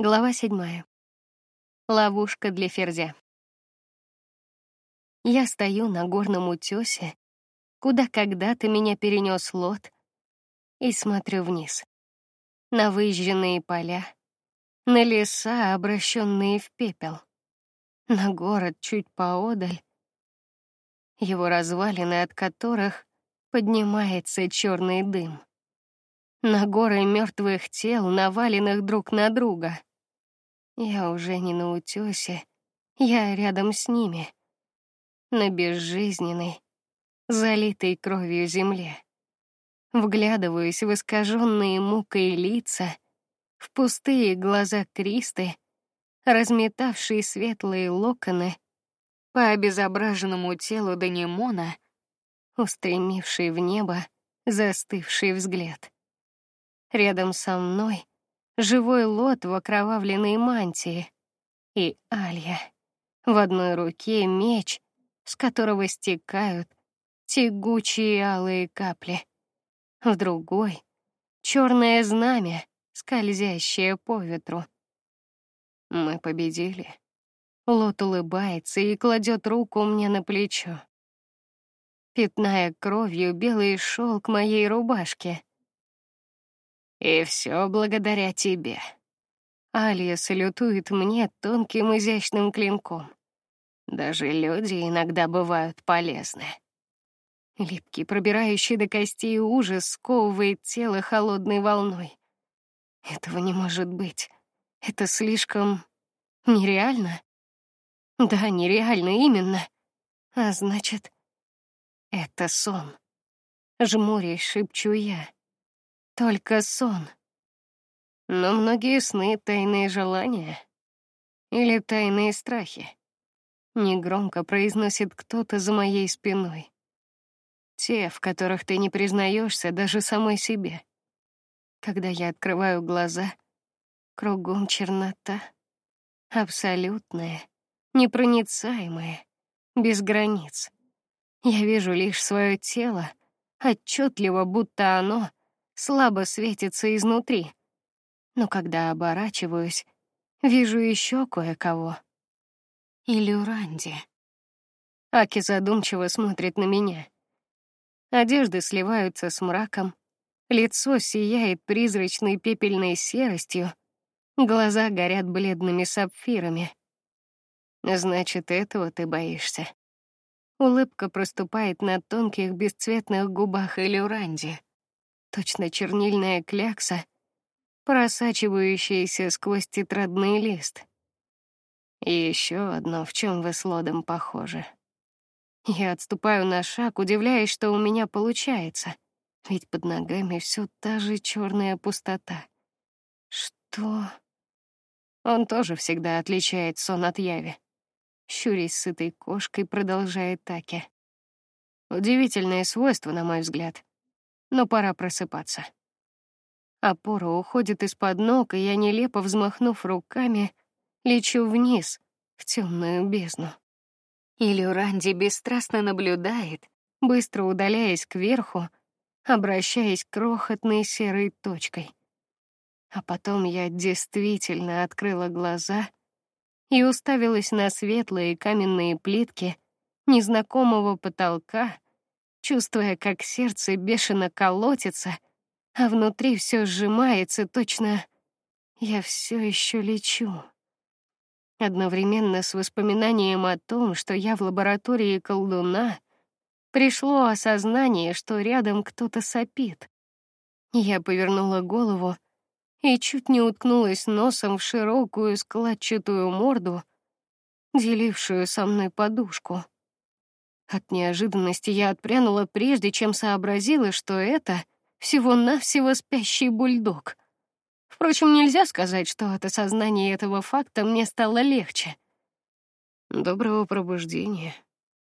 Глава седьмая. Ловушка для ферзя. Я стою на горном утёсе, куда когда-то меня перенес лот, и смотрю вниз. На выжженные поля, на леса, обращенные в пепел, на город чуть поодаль, его развалины, от которых поднимается черный дым, на горы мертвых тел, наваленных друг на друга я уже не на утёсе, я рядом с ними, на безжизненной, залитой кровью земле. Вглядываюсь в искаженные мукой лица, в пустые глаза Кристы, разметавшие светлые локоны по обезображенному телу Данимона, устремивший в небо застывший взгляд. Рядом со мной живой лот в окровавленной мантии и Алья. В одной руке меч, с которого стекают тягучие алые капли, в другой черное знамя, скользящее по ветру. Мы победили. Лот улыбается и кладет руку мне на плечо, пятная кровью белый шелк моей рубашки. И все благодаря тебе. Алия салютует мне тонким изящным клинком. Даже люди иногда бывают полезны. Липкий, пробирающий до костей ужас сковывает тело холодной волной. Этого не может быть. Это слишком нереально. Да, нереально именно. А значит, это сон. Жмурясь, шепчу я. Только сон. Но многие сны — тайные желания. Или тайные страхи. Негромко произносит кто-то за моей спиной. Те, в которых ты не признаешься даже самой себе. Когда я открываю глаза, кругом чернота. Абсолютная, непроницаемая, без границ. Я вижу лишь свое тело, отчетливо, будто оно слабо светится изнутри. Но когда оборачиваюсь, вижу еще кое-кого. Илюранди. Аки задумчиво смотрит на меня. Одежды сливаются с мраком, лицо сияет призрачной пепельной серостью, глаза горят бледными сапфирами. Значит, этого ты боишься. Улыбка проступает на тонких бесцветных губах Илюранди точно чернильная клякса, просачивающаяся сквозь тетрадный лист. И еще одно, в чем вы с Лодом похожи. Я отступаю на шаг, удивляясь, что у меня получается, ведь под ногами все та же черная пустота. Что? Он тоже всегда отличает сон от яви. Щурясь сытой кошкой, продолжает Таки. Удивительное свойство, на мой взгляд но пора просыпаться. Опора уходит из-под ног, и я нелепо взмахнув руками, лечу вниз в темную бездну. Или Ранди бесстрастно наблюдает, быстро удаляясь кверху, обращаясь к крохотной серой точкой. А потом я действительно открыла глаза и уставилась на светлые каменные плитки незнакомого потолка, чувствуя, как сердце бешено колотится, а внутри все сжимается, точно я все еще лечу. Одновременно с воспоминанием о том, что я в лаборатории колдуна, пришло осознание, что рядом кто-то сопит. Я повернула голову и чуть не уткнулась носом в широкую складчатую морду, делившую со мной подушку. От неожиданности я отпрянула прежде, чем сообразила, что это всего-навсего спящий бульдог. Впрочем, нельзя сказать, что от осознания этого факта мне стало легче. Доброго пробуждения,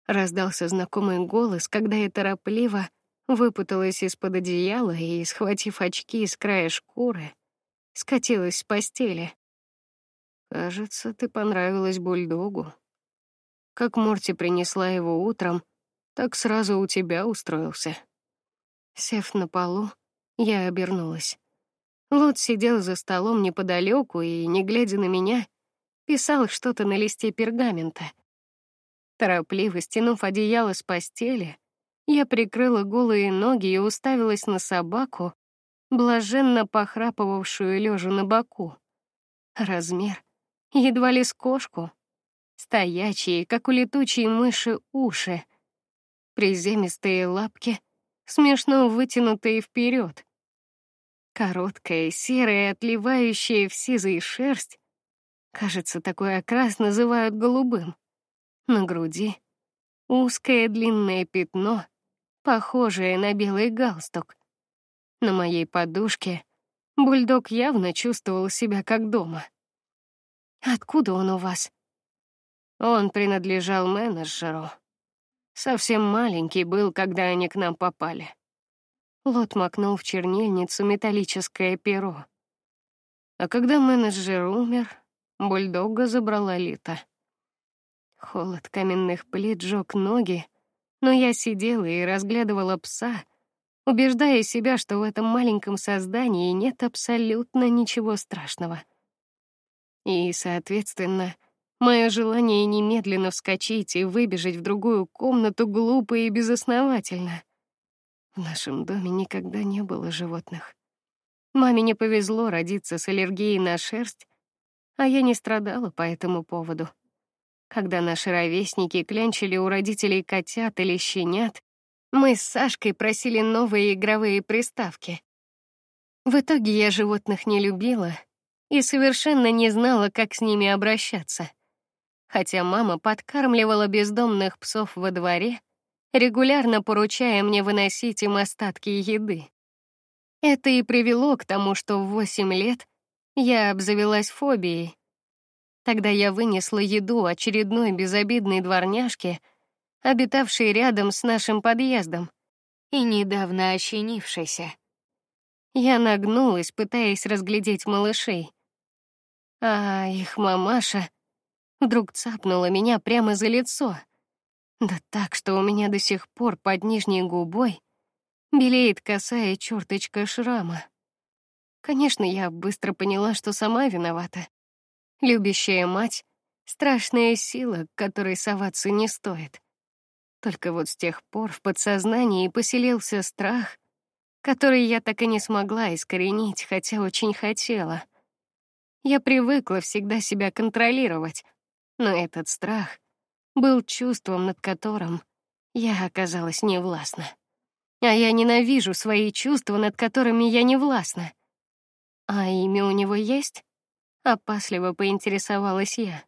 раздался знакомый голос, когда я торопливо выпуталась из-под одеяла и, схватив очки с края шкуры, скатилась с постели. Кажется, ты понравилась бульдогу. Как Морти принесла его утром, так сразу у тебя устроился. Сев на полу, я обернулась. Лот сидел за столом неподалеку и, не глядя на меня, писал что-то на листе пергамента. Торопливо стянув одеяло с постели, я прикрыла голые ноги и уставилась на собаку, блаженно похрапывавшую лежа на боку. Размер едва ли с кошку, стоячие, как у летучей мыши, уши, приземистые лапки, смешно вытянутые вперед, короткая, серая, отливающая в сизый шерсть, кажется, такой окрас называют голубым. На груди узкое длинное пятно, похожее на белый галстук. На моей подушке бульдог явно чувствовал себя как дома. Откуда он у вас? Он принадлежал менеджеру. Совсем маленький был, когда они к нам попали. Лот макнул в чернильницу металлическое перо. А когда менеджер умер, бульдога забрала Лита. Холод каменных плит жёг ноги, но я сидела и разглядывала пса, убеждая себя, что в этом маленьком создании нет абсолютно ничего страшного. И, соответственно, мое желание немедленно вскочить и выбежать в другую комнату глупо и безосновательно. В нашем доме никогда не было животных. Маме не повезло родиться с аллергией на шерсть, а я не страдала по этому поводу. Когда наши ровесники клянчили у родителей котят или щенят, мы с Сашкой просили новые игровые приставки. В итоге я животных не любила и совершенно не знала, как с ними обращаться. Хотя мама подкармливала бездомных псов во дворе, регулярно поручая мне выносить им остатки еды. Это и привело к тому, что в восемь лет я обзавелась фобией, Тогда я вынесла еду очередной безобидной дворняжке, обитавшей рядом с нашим подъездом и недавно ощенившейся. Я нагнулась, пытаясь разглядеть малышей. А их мамаша вдруг цапнула меня прямо за лицо. Да так, что у меня до сих пор под нижней губой белеет косая черточка шрама. Конечно, я быстро поняла, что сама виновата. Любящая мать — страшная сила, к которой соваться не стоит. Только вот с тех пор в подсознании поселился страх, который я так и не смогла искоренить, хотя очень хотела. Я привыкла всегда себя контролировать, но этот страх был чувством, над которым я оказалась невластна. А я ненавижу свои чувства, над которыми я не властна. А имя у него есть? Опасливо поинтересовалась я.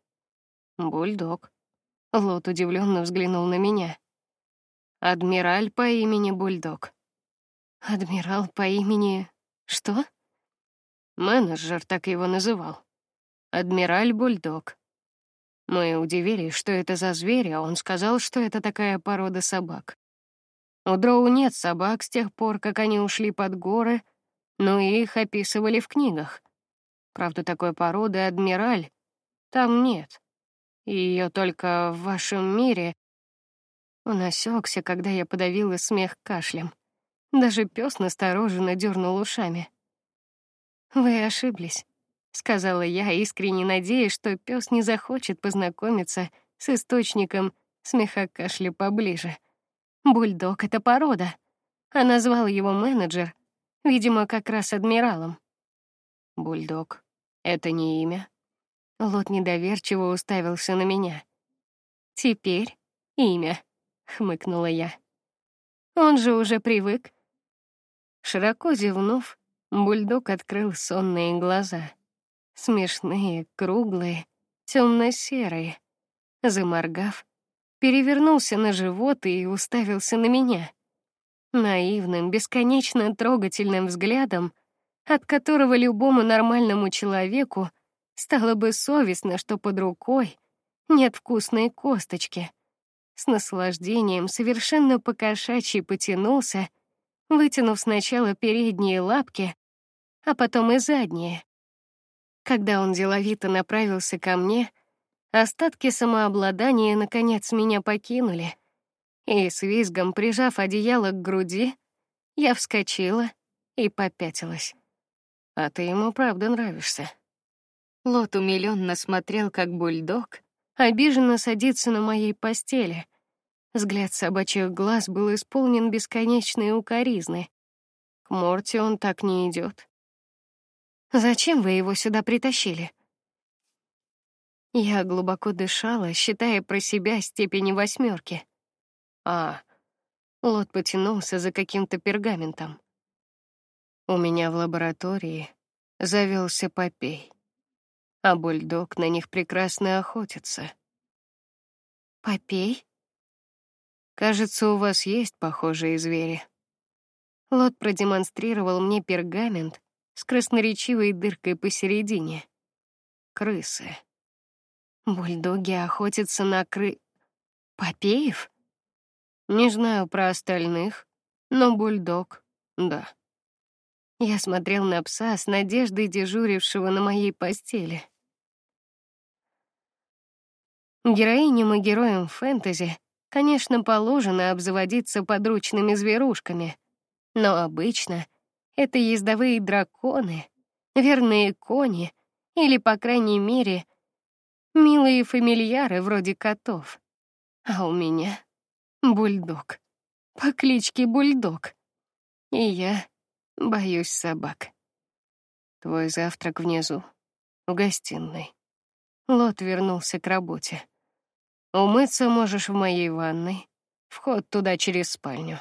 Бульдог. Лот удивленно взглянул на меня. Адмираль по имени Бульдог. Адмирал по имени что? Менеджер так его называл. Адмираль Бульдог. Мы удивились, что это за зверь, а он сказал, что это такая порода собак. У Дроу нет собак с тех пор, как они ушли под горы, но их описывали в книгах. Правда, такой породы адмираль там нет. Ее только в вашем мире. Он осекся, когда я подавила смех кашлем. Даже пес настороженно дернул ушами. Вы ошиблись, сказала я, искренне надеясь, что пес не захочет познакомиться с источником смеха кашля поближе. Бульдог это порода, а назвал его менеджер, видимо, как раз адмиралом. Бульдог. Это не имя. Лот недоверчиво уставился на меня. Теперь имя, хмыкнула я. Он же уже привык. Широко зевнув, бульдог открыл сонные глаза. Смешные, круглые, темно-серые. Заморгав, перевернулся на живот и уставился на меня. Наивным, бесконечно трогательным взглядом от которого любому нормальному человеку стало бы совестно, что под рукой нет вкусной косточки. С наслаждением совершенно покошачьи потянулся, вытянув сначала передние лапки, а потом и задние. Когда он деловито направился ко мне, остатки самообладания наконец меня покинули, и с визгом прижав одеяло к груди, я вскочила и попятилась. А ты ему правда нравишься. Лот умилённо смотрел, как бульдог обиженно садится на моей постели. Взгляд собачьих глаз был исполнен бесконечной укоризны. К Морти он так не идет. Зачем вы его сюда притащили? Я глубоко дышала, считая про себя степени восьмерки. А, Лот потянулся за каким-то пергаментом. У меня в лаборатории завелся попей, а бульдог на них прекрасно охотится. Попей? Кажется, у вас есть похожие звери. Лот продемонстрировал мне пергамент с красноречивой дыркой посередине. Крысы. Бульдоги охотятся на кры... Попеев? Не знаю про остальных, но бульдог — да. Я смотрел на пса с надеждой дежурившего на моей постели. Героиням и героям фэнтези, конечно, положено обзаводиться подручными зверушками, но обычно это ездовые драконы, верные кони или, по крайней мере, милые фамильяры вроде котов. А у меня бульдог по кличке Бульдог. И я боюсь собак. Твой завтрак внизу, в гостиной. Лот вернулся к работе. Умыться можешь в моей ванной. Вход туда через спальню.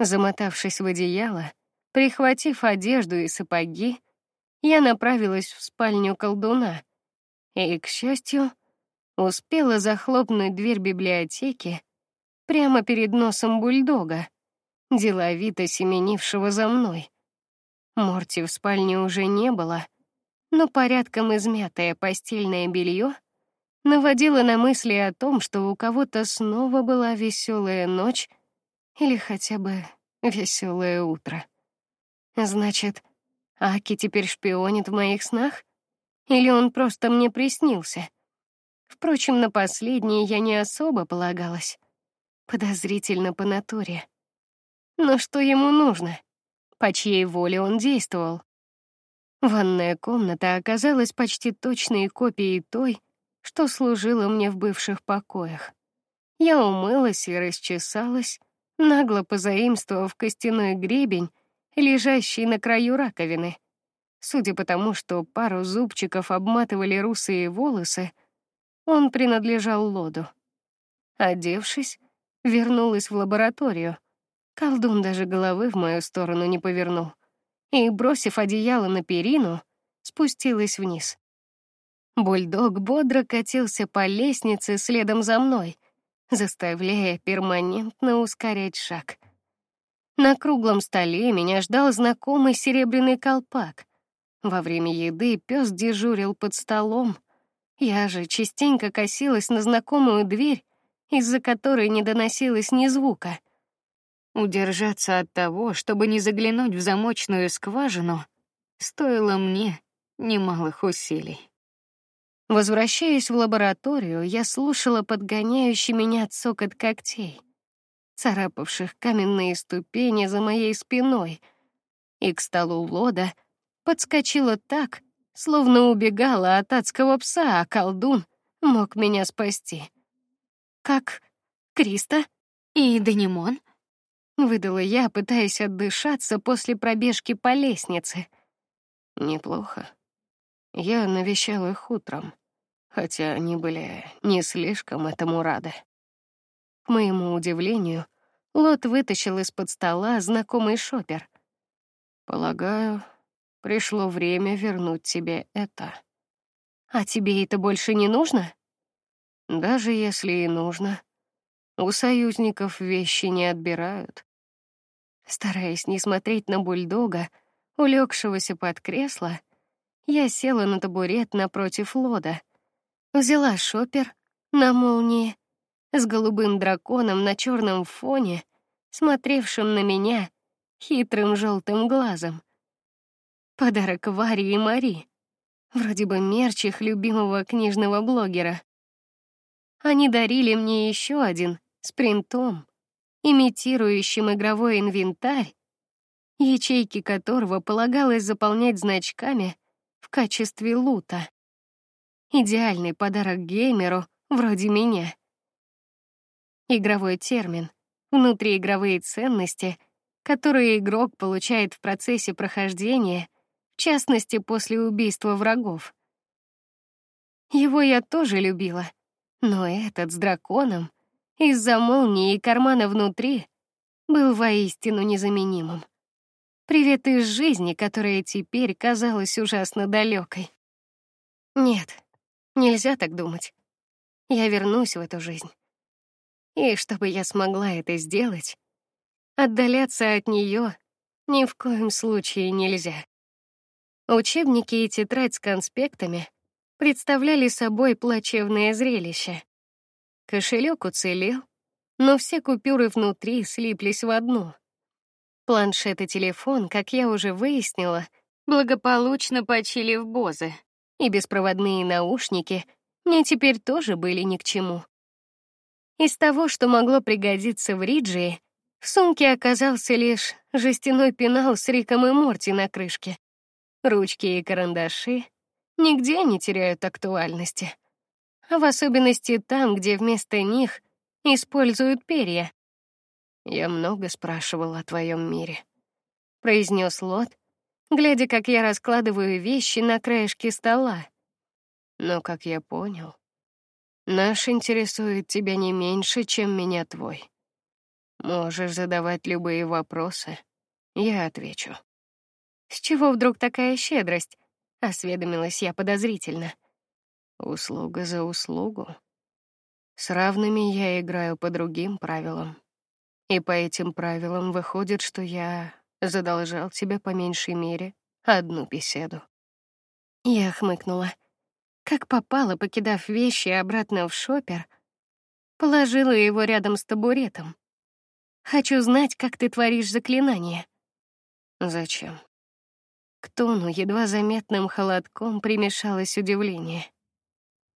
Замотавшись в одеяло, прихватив одежду и сапоги, я направилась в спальню колдуна и, к счастью, успела захлопнуть дверь библиотеки прямо перед носом бульдога, деловито семенившего за мной. Морти в спальне уже не было, но порядком измятое постельное белье наводило на мысли о том, что у кого-то снова была веселая ночь или хотя бы веселое утро. Значит, Аки теперь шпионит в моих снах? Или он просто мне приснился? Впрочем, на последнее я не особо полагалась. Подозрительно по натуре. Но что ему нужно? По чьей воле он действовал? Ванная комната оказалась почти точной копией той, что служила мне в бывших покоях. Я умылась и расчесалась, нагло позаимствовав костяной гребень лежащий на краю раковины. Судя по тому, что пару зубчиков обматывали русые волосы, он принадлежал Лоду. Одевшись, вернулась в лабораторию. Колдун даже головы в мою сторону не повернул. И, бросив одеяло на перину, спустилась вниз. Бульдог бодро катился по лестнице следом за мной, заставляя перманентно ускорять шаг. На круглом столе меня ждал знакомый серебряный колпак. Во время еды пес дежурил под столом. Я же частенько косилась на знакомую дверь, из-за которой не доносилось ни звука. Удержаться от того, чтобы не заглянуть в замочную скважину, стоило мне немалых усилий. Возвращаясь в лабораторию, я слушала подгоняющий меня цокот когтей царапавших каменные ступени за моей спиной, и к столу Лода подскочила так, словно убегала от адского пса, а колдун мог меня спасти. Как Криста и Данимон? Выдала я, пытаясь отдышаться после пробежки по лестнице. Неплохо. Я навещал их утром, хотя они были не слишком этому рады. К моему удивлению, Лот вытащил из-под стола знакомый шопер. Полагаю, пришло время вернуть тебе это. А тебе это больше не нужно? Даже если и нужно, у союзников вещи не отбирают. Стараясь не смотреть на бульдога, улегшегося под кресло, я села на табурет напротив Лода, взяла шопер на молнии с голубым драконом на черном фоне, смотревшим на меня хитрым желтым глазом. Подарок Варе и Мари, вроде бы мерч их любимого книжного блогера. Они дарили мне еще один с принтом, имитирующим игровой инвентарь, ячейки которого полагалось заполнять значками в качестве лута. Идеальный подарок геймеру вроде меня. Игровой термин, внутриигровые ценности, которые игрок получает в процессе прохождения, в частности после убийства врагов. Его я тоже любила, но этот с драконом из-за молнии и кармана внутри был воистину незаменимым. Привет из жизни, которая теперь казалась ужасно далекой. Нет, нельзя так думать. Я вернусь в эту жизнь. И чтобы я смогла это сделать, отдаляться от нее ни в коем случае нельзя. Учебники и тетрадь с конспектами представляли собой плачевное зрелище. Кошелек уцелел, но все купюры внутри слиплись в одну. Планшет и телефон, как я уже выяснила, благополучно почили в Бозе, и беспроводные наушники мне теперь тоже были ни к чему. Из того, что могло пригодиться в Риджии, в сумке оказался лишь жестяной пенал с Риком и Морти на крышке. Ручки и карандаши нигде не теряют актуальности, в особенности там, где вместо них используют перья. Я много спрашивал о твоем мире, произнес Лот, глядя, как я раскладываю вещи на краешке стола. Но, как я понял, наш интересует тебя не меньше, чем меня твой. Можешь задавать любые вопросы, я отвечу. С чего вдруг такая щедрость? Осведомилась я подозрительно. Услуга за услугу. С равными я играю по другим правилам. И по этим правилам выходит, что я задолжал тебе по меньшей мере одну беседу. Я хмыкнула. Как попало, покидав вещи обратно в шопер, положила его рядом с табуретом. Хочу знать, как ты творишь заклинание. Зачем? К тону едва заметным холодком примешалось удивление.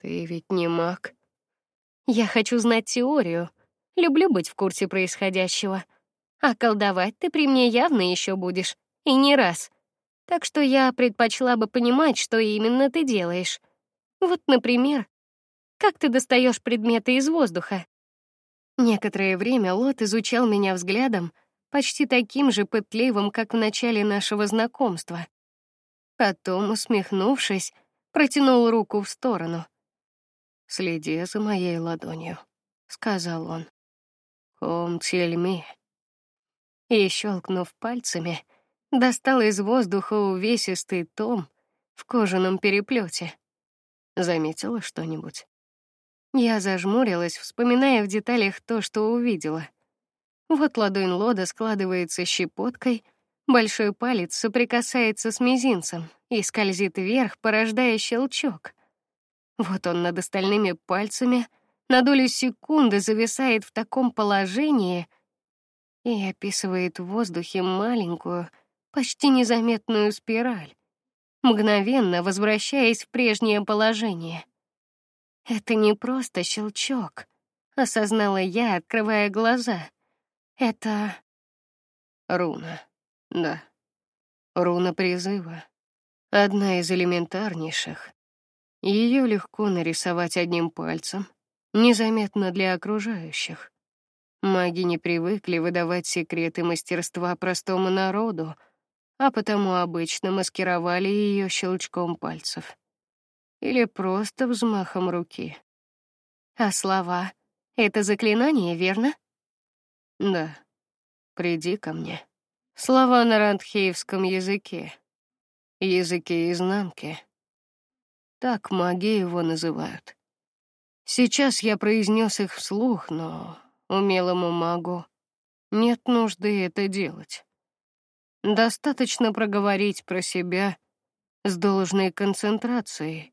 Ты ведь не маг. Я хочу знать теорию, Люблю быть в курсе происходящего. А колдовать ты при мне явно еще будешь, и не раз. Так что я предпочла бы понимать, что именно ты делаешь. Вот, например, как ты достаешь предметы из воздуха. Некоторое время Лот изучал меня взглядом, почти таким же пытливым, как в начале нашего знакомства. Потом, усмехнувшись, протянул руку в сторону. Следи за моей ладонью, сказал он. Комтельми. И, щелкнув пальцами, достал из воздуха увесистый том в кожаном переплете. Заметила что-нибудь? Я зажмурилась, вспоминая в деталях то, что увидела. Вот ладонь Лода складывается щепоткой, большой палец соприкасается с мизинцем и скользит вверх, порождая щелчок. Вот он над остальными пальцами — на долю секунды зависает в таком положении и описывает в воздухе маленькую, почти незаметную спираль, мгновенно возвращаясь в прежнее положение. Это не просто щелчок, осознала я, открывая глаза. Это руна. Да. Руна призыва. Одна из элементарнейших. Ее легко нарисовать одним пальцем, незаметно для окружающих. Маги не привыкли выдавать секреты мастерства простому народу, а потому обычно маскировали ее щелчком пальцев или просто взмахом руки. А слова — это заклинание, верно? Да. Приди ко мне. Слова на рандхеевском языке. Языке изнанки. Так маги его называют. Сейчас я произнес их вслух, но умелому магу нет нужды это делать. Достаточно проговорить про себя с должной концентрацией,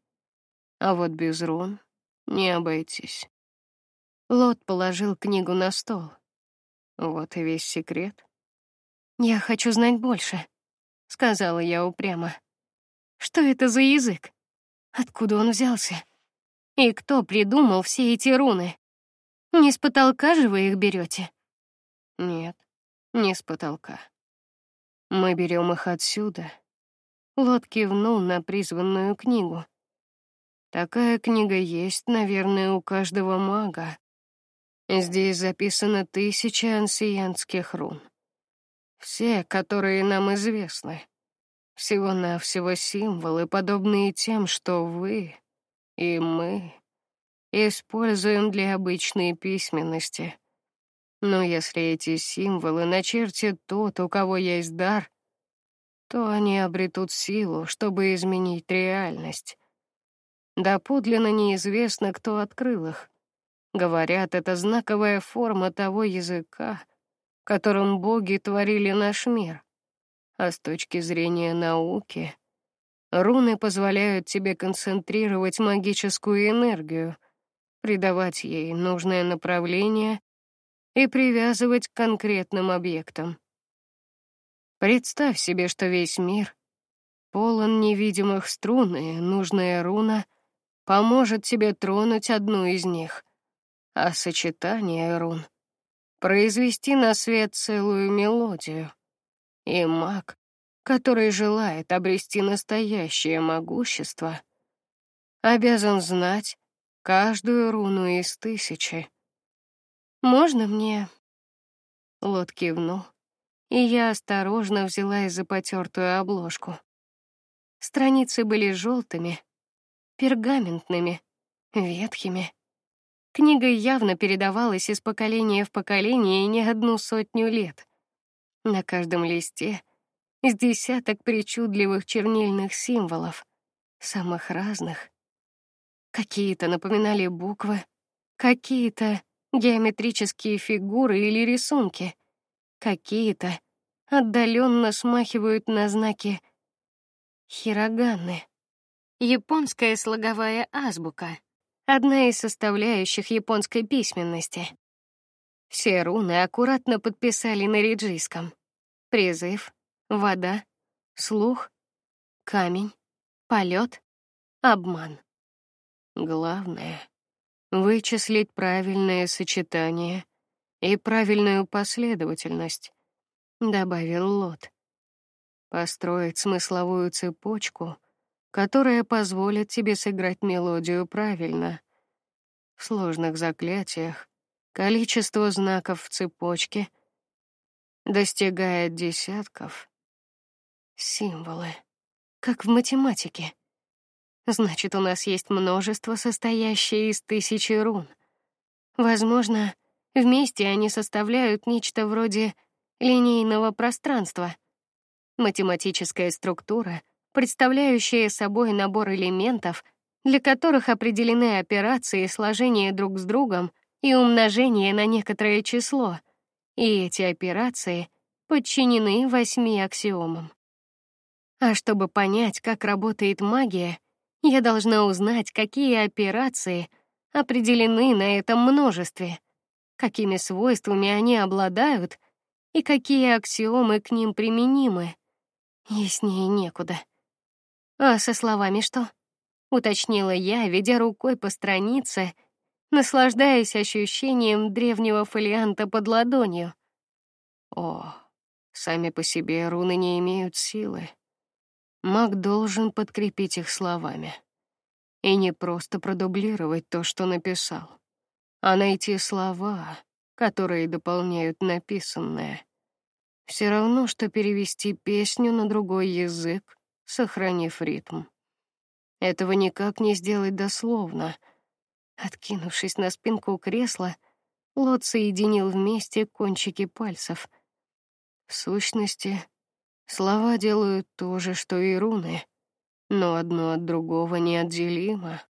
а вот без рун не обойтись. Лот положил книгу на стол. Вот и весь секрет. Я хочу знать больше, сказала я упрямо. Что это за язык? Откуда он взялся? И кто придумал все эти руны? Не с потолка же вы их берете? Нет, не с потолка. Мы берем их отсюда. Лот кивнул на призванную книгу. Такая книга есть, наверное, у каждого мага. Здесь записано тысячи ансиянских рун. Все, которые нам известны. Всего-навсего символы, подобные тем, что вы и мы используем для обычной письменности. Но если эти символы начертит тот, у кого есть дар, то они обретут силу, чтобы изменить реальность. Доподлинно неизвестно, кто открыл их. Говорят, это знаковая форма того языка, которым боги творили наш мир. А с точки зрения науки, руны позволяют тебе концентрировать магическую энергию, придавать ей нужное направление и привязывать к конкретным объектам. Представь себе, что весь мир полон невидимых струн, и нужная руна поможет тебе тронуть одну из них, а сочетание рун — произвести на свет целую мелодию и маг, который желает обрести настоящее могущество, обязан знать каждую руну из тысячи. Можно мне? Лот кивнул, и я осторожно взяла за потертую обложку. Страницы были желтыми, пергаментными, ветхими. Книга явно передавалась из поколения в поколение не одну сотню лет. На каждом листе с десяток причудливых чернильных символов, самых разных. Какие-то напоминали буквы, какие-то геометрические фигуры или рисунки, какие-то отдаленно смахивают на знаки хироганы. Японская слоговая азбука одна из составляющих японской письменности. Все руны аккуратно подписали на риджийском. Призыв, вода, слух, камень, полет, обман. Главное — вычислить правильное сочетание и правильную последовательность, добавил Лот. Построить смысловую цепочку, которая позволит тебе сыграть мелодию правильно. В сложных заклятиях количество знаков в цепочке достигает десятков. Символы, как в математике. Значит, у нас есть множество, состоящее из тысячи рун. Возможно, вместе они составляют нечто вроде линейного пространства. Математическая структура, представляющая собой набор элементов, для которых определены операции сложения друг с другом и умножение на некоторое число. И эти операции подчинены восьми аксиомам. А чтобы понять, как работает магия, я должна узнать, какие операции определены на этом множестве, какими свойствами они обладают и какие аксиомы к ним применимы. Яснее некуда. А со словами что? уточнила я, ведя рукой по странице, наслаждаясь ощущением древнего фолианта под ладонью. О, сами по себе руны не имеют силы. Маг должен подкрепить их словами. И не просто продублировать то, что написал, а найти слова, которые дополняют написанное. Все равно, что перевести песню на другой язык, сохранив ритм. Этого никак не сделать дословно. Откинувшись на спинку кресла, Лот соединил вместе кончики пальцев. В сущности, Слова делают то же, что и руны, но одно от другого неотделимо.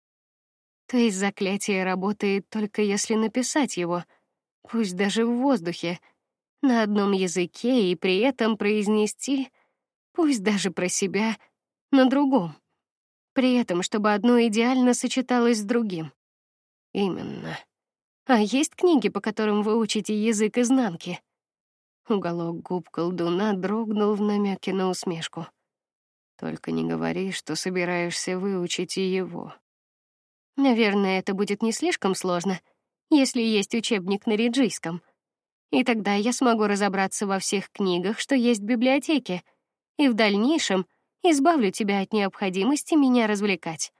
То есть заклятие работает только если написать его, пусть даже в воздухе, на одном языке и при этом произнести, пусть даже про себя, на другом. При этом, чтобы одно идеально сочеталось с другим. Именно. А есть книги, по которым вы учите язык изнанки? Уголок губ колдуна дрогнул в намеке на усмешку. Только не говори, что собираешься выучить и его. Наверное, это будет не слишком сложно, если есть учебник на риджийском. И тогда я смогу разобраться во всех книгах, что есть в библиотеке, и в дальнейшем избавлю тебя от необходимости меня развлекать.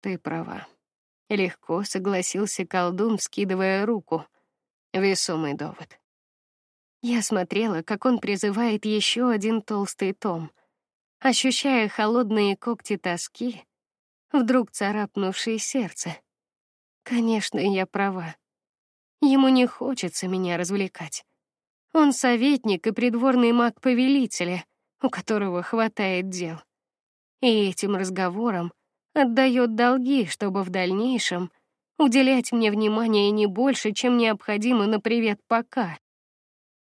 Ты права. Легко согласился колдун, скидывая руку. Весомый довод. Я смотрела, как он призывает еще один толстый том, ощущая холодные когти тоски, вдруг царапнувшие сердце. Конечно, я права. Ему не хочется меня развлекать. Он советник и придворный маг повелителя, у которого хватает дел. И этим разговором отдает долги, чтобы в дальнейшем уделять мне внимание не больше, чем необходимо на привет пока.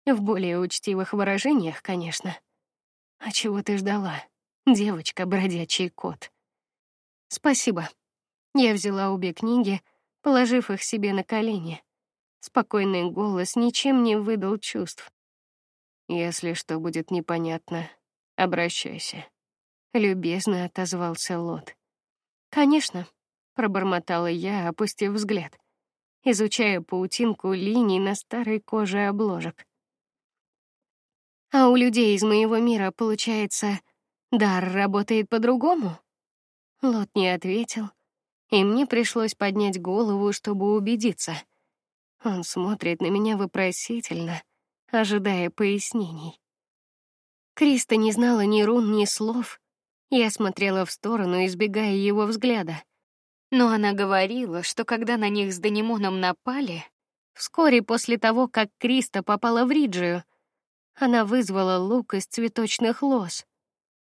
В более учтивых выражениях, конечно. А чего ты ждала, девочка, бродячий кот? Спасибо. Я взяла обе книги, положив их себе на колени. Спокойный голос ничем не выдал чувств. Если что будет непонятно, обращайся. Любезно отозвался Лот. Конечно, пробормотала я, опустив взгляд, изучая паутинку линий на старой коже обложек. А у людей из моего мира, получается, дар работает по-другому? Лот не ответил, и мне пришлось поднять голову, чтобы убедиться. Он смотрит на меня вопросительно, ожидая пояснений. Криста не знала ни рун, ни слов. Я смотрела в сторону, избегая его взгляда. Но она говорила, что когда на них с Данимоном напали, вскоре после того, как Криста попала в Риджию, она вызвала лук из цветочных лоз.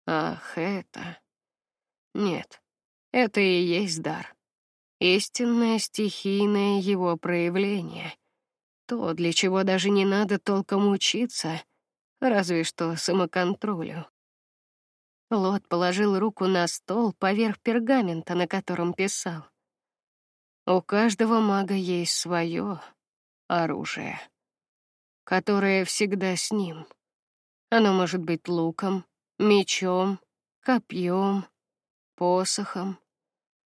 Ах, это... Нет, это и есть дар. Истинное стихийное его проявление. То, для чего даже не надо толком учиться, разве что самоконтролю. Лот положил руку на стол поверх пергамента, на котором писал. У каждого мага есть свое оружие которое всегда с ним. Оно может быть луком, мечом, копьем, посохом.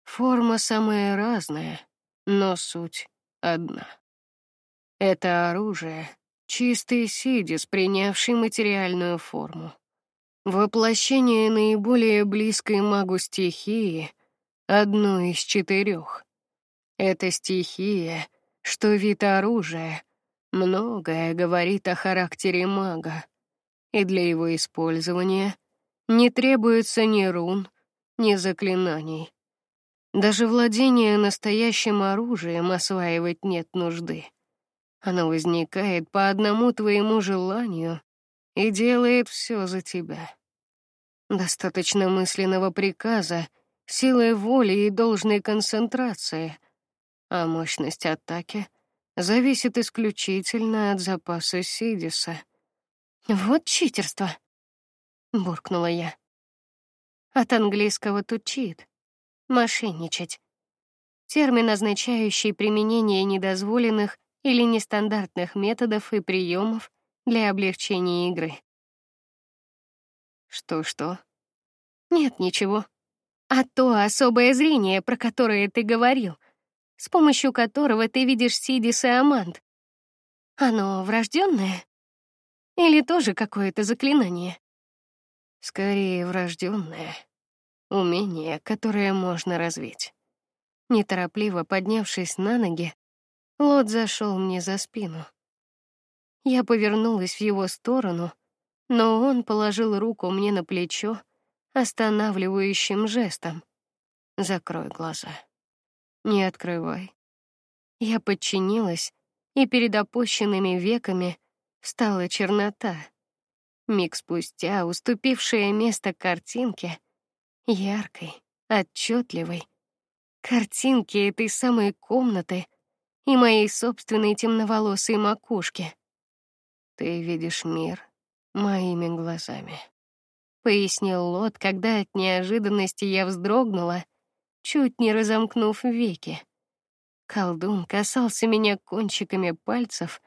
Форма самая разная, но суть одна. Это оружие — чистый сидис, принявший материальную форму. Воплощение наиболее близкой магу стихии — одно из четырех. Это стихия, что вид оружия — Многое говорит о характере мага, и для его использования не требуется ни рун, ни заклинаний. Даже владение настоящим оружием осваивать нет нужды. Оно возникает по одному твоему желанию и делает все за тебя. Достаточно мысленного приказа, силы воли и должной концентрации, а мощность атаки — зависит исключительно от запаса Сидиса. Вот читерство, буркнула я. От английского тут чит, мошенничать. Термин, означающий применение недозволенных или нестандартных методов и приемов для облегчения игры. Что-что? Нет, ничего. А то особое зрение, про которое ты говорил — с помощью которого ты видишь Сидис и Амант. Оно врожденное? Или тоже какое-то заклинание? Скорее врожденное. Умение, которое можно развить. Неторопливо поднявшись на ноги, Лот зашел мне за спину. Я повернулась в его сторону, но он положил руку мне на плечо останавливающим жестом. Закрой глаза. Не открывай. Я подчинилась, и перед опущенными веками стала чернота. Миг спустя уступившая место картинке, яркой, отчетливой, картинке этой самой комнаты и моей собственной темноволосой макушки. Ты видишь мир моими глазами, пояснил Лот, когда от неожиданности я вздрогнула чуть не разомкнув веки. Колдун касался меня кончиками пальцев,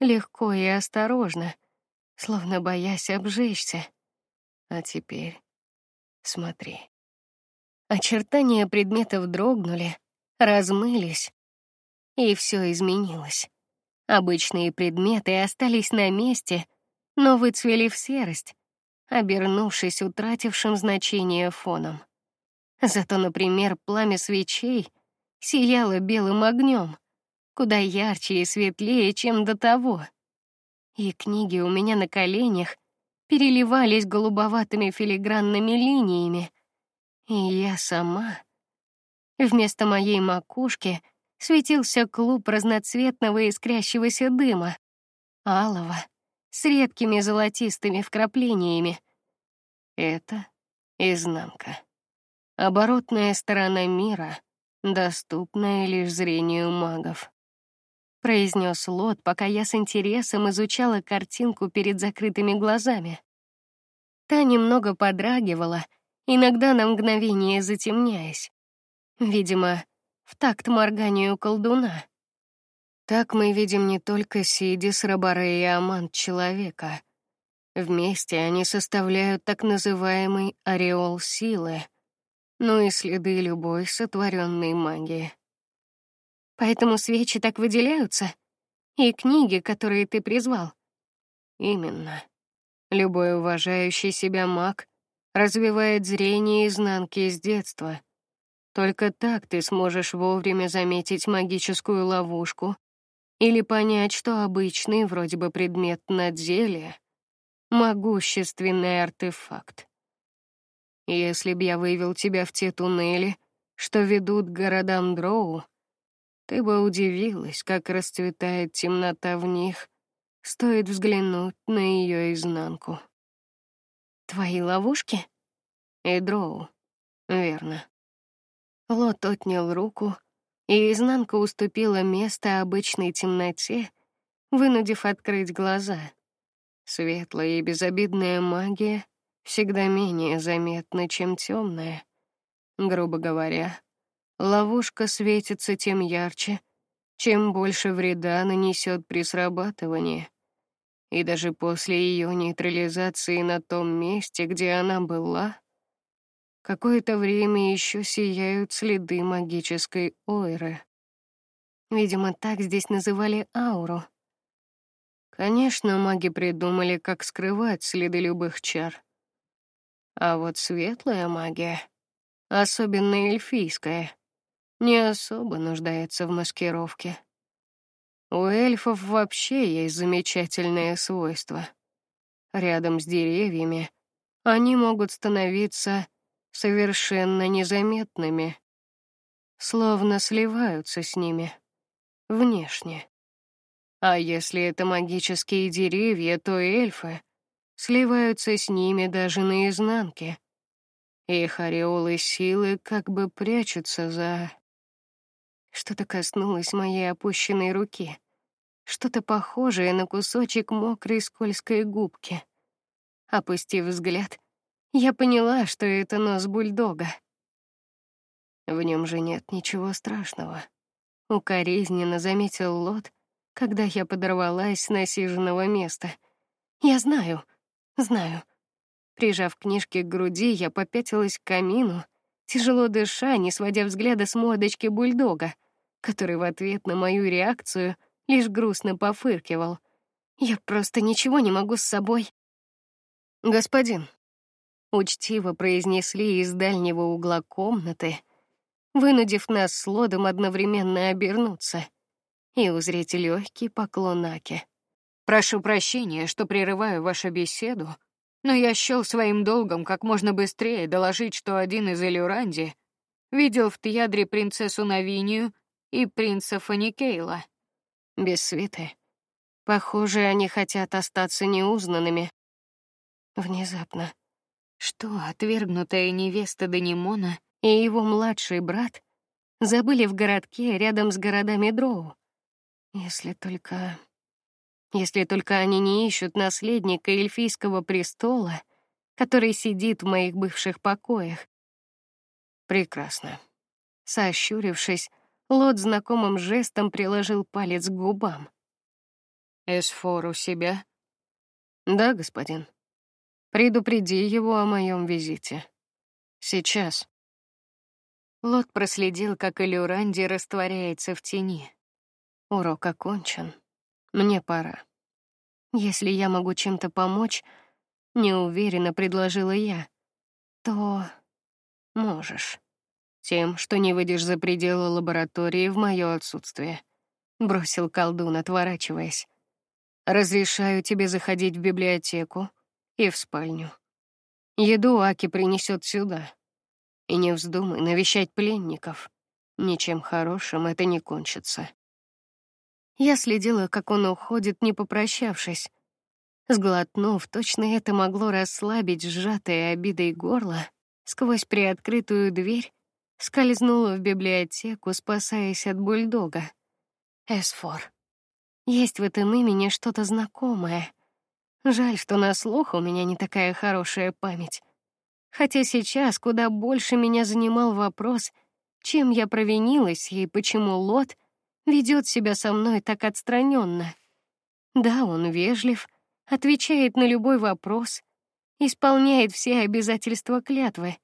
легко и осторожно, словно боясь обжечься. А теперь смотри. Очертания предметов дрогнули, размылись, и все изменилось. Обычные предметы остались на месте, но выцвели в серость, обернувшись утратившим значение фоном. Зато, например, пламя свечей сияло белым огнем, куда ярче и светлее, чем до того. И книги у меня на коленях переливались голубоватыми филигранными линиями, и я сама вместо моей макушки светился клуб разноцветного искрящегося дыма, алого, с редкими золотистыми вкраплениями. Это изнанка. Оборотная сторона мира, доступная лишь зрению магов. Произнес Лот, пока я с интересом изучала картинку перед закрытыми глазами. Та немного подрагивала, иногда на мгновение затемняясь. Видимо, в такт морганию колдуна. Так мы видим не только Сидис, Рабаре и Амант человека. Вместе они составляют так называемый ореол силы, ну и следы любой сотворенной магии. Поэтому свечи так выделяются, и книги, которые ты призвал. Именно. Любой уважающий себя маг развивает зрение изнанки с детства. Только так ты сможешь вовремя заметить магическую ловушку или понять, что обычный вроде бы предмет надзелия — могущественный артефакт. Если б я вывел тебя в те туннели, что ведут к городам Дроу, ты бы удивилась, как расцветает темнота в них, стоит взглянуть на ее изнанку. Твои ловушки? И Дроу, верно. Лот отнял руку, и изнанка уступила место обычной темноте, вынудив открыть глаза. Светлая и безобидная магия всегда менее заметна, чем темная. Грубо говоря, ловушка светится тем ярче, чем больше вреда нанесет при срабатывании. И даже после ее нейтрализации на том месте, где она была, Какое-то время еще сияют следы магической ойры. Видимо, так здесь называли ауру. Конечно, маги придумали, как скрывать следы любых чар. А вот светлая магия, особенно эльфийская, не особо нуждается в маскировке. У эльфов вообще есть замечательное свойство. Рядом с деревьями они могут становиться совершенно незаметными, словно сливаются с ними внешне. А если это магические деревья, то эльфы сливаются с ними даже наизнанке. Их ореолы силы как бы прячутся за... Что-то коснулось моей опущенной руки. Что-то похожее на кусочек мокрой скользкой губки. Опустив взгляд, я поняла, что это нос бульдога. В нем же нет ничего страшного. Укоризненно заметил Лот, когда я подорвалась с насиженного места. Я знаю, знаю. Прижав книжки к груди, я попятилась к камину, тяжело дыша, не сводя взгляда с мордочки бульдога, который в ответ на мою реакцию лишь грустно пофыркивал. Я просто ничего не могу с собой. Господин, учтиво произнесли из дальнего угла комнаты, вынудив нас с Лодом одновременно обернуться и узреть легкий поклон Аке. Прошу прощения, что прерываю вашу беседу, но я счел своим долгом как можно быстрее доложить, что один из Элюранди видел в Тьядре принцессу Навинию и принца Фаникейла. Без свиты. Похоже, они хотят остаться неузнанными. Внезапно что отвергнутая невеста Данимона и его младший брат забыли в городке рядом с городами Дроу. Если только... Если только они не ищут наследника эльфийского престола, который сидит в моих бывших покоях. Прекрасно. Сощурившись, Лот знакомым жестом приложил палец к губам. Эсфор у себя? Да, господин. Предупреди его о моем визите. Сейчас. Лот проследил, как Элюранди растворяется в тени. Урок окончен. Мне пора. Если я могу чем-то помочь, неуверенно предложила я, то можешь. Тем, что не выйдешь за пределы лаборатории в мое отсутствие, бросил колдун, отворачиваясь. Разрешаю тебе заходить в библиотеку и в спальню. Еду Аки принесет сюда. И не вздумай навещать пленников. Ничем хорошим это не кончится. Я следила, как он уходит, не попрощавшись. Сглотнув, точно это могло расслабить сжатое обидой горло, сквозь приоткрытую дверь скользнула в библиотеку, спасаясь от бульдога. Эсфор. Есть в этом имени что-то знакомое. Жаль, что на слух у меня не такая хорошая память. Хотя сейчас куда больше меня занимал вопрос, чем я провинилась и почему Лот ведет себя со мной так отстраненно. Да, он вежлив, отвечает на любой вопрос, исполняет все обязательства клятвы,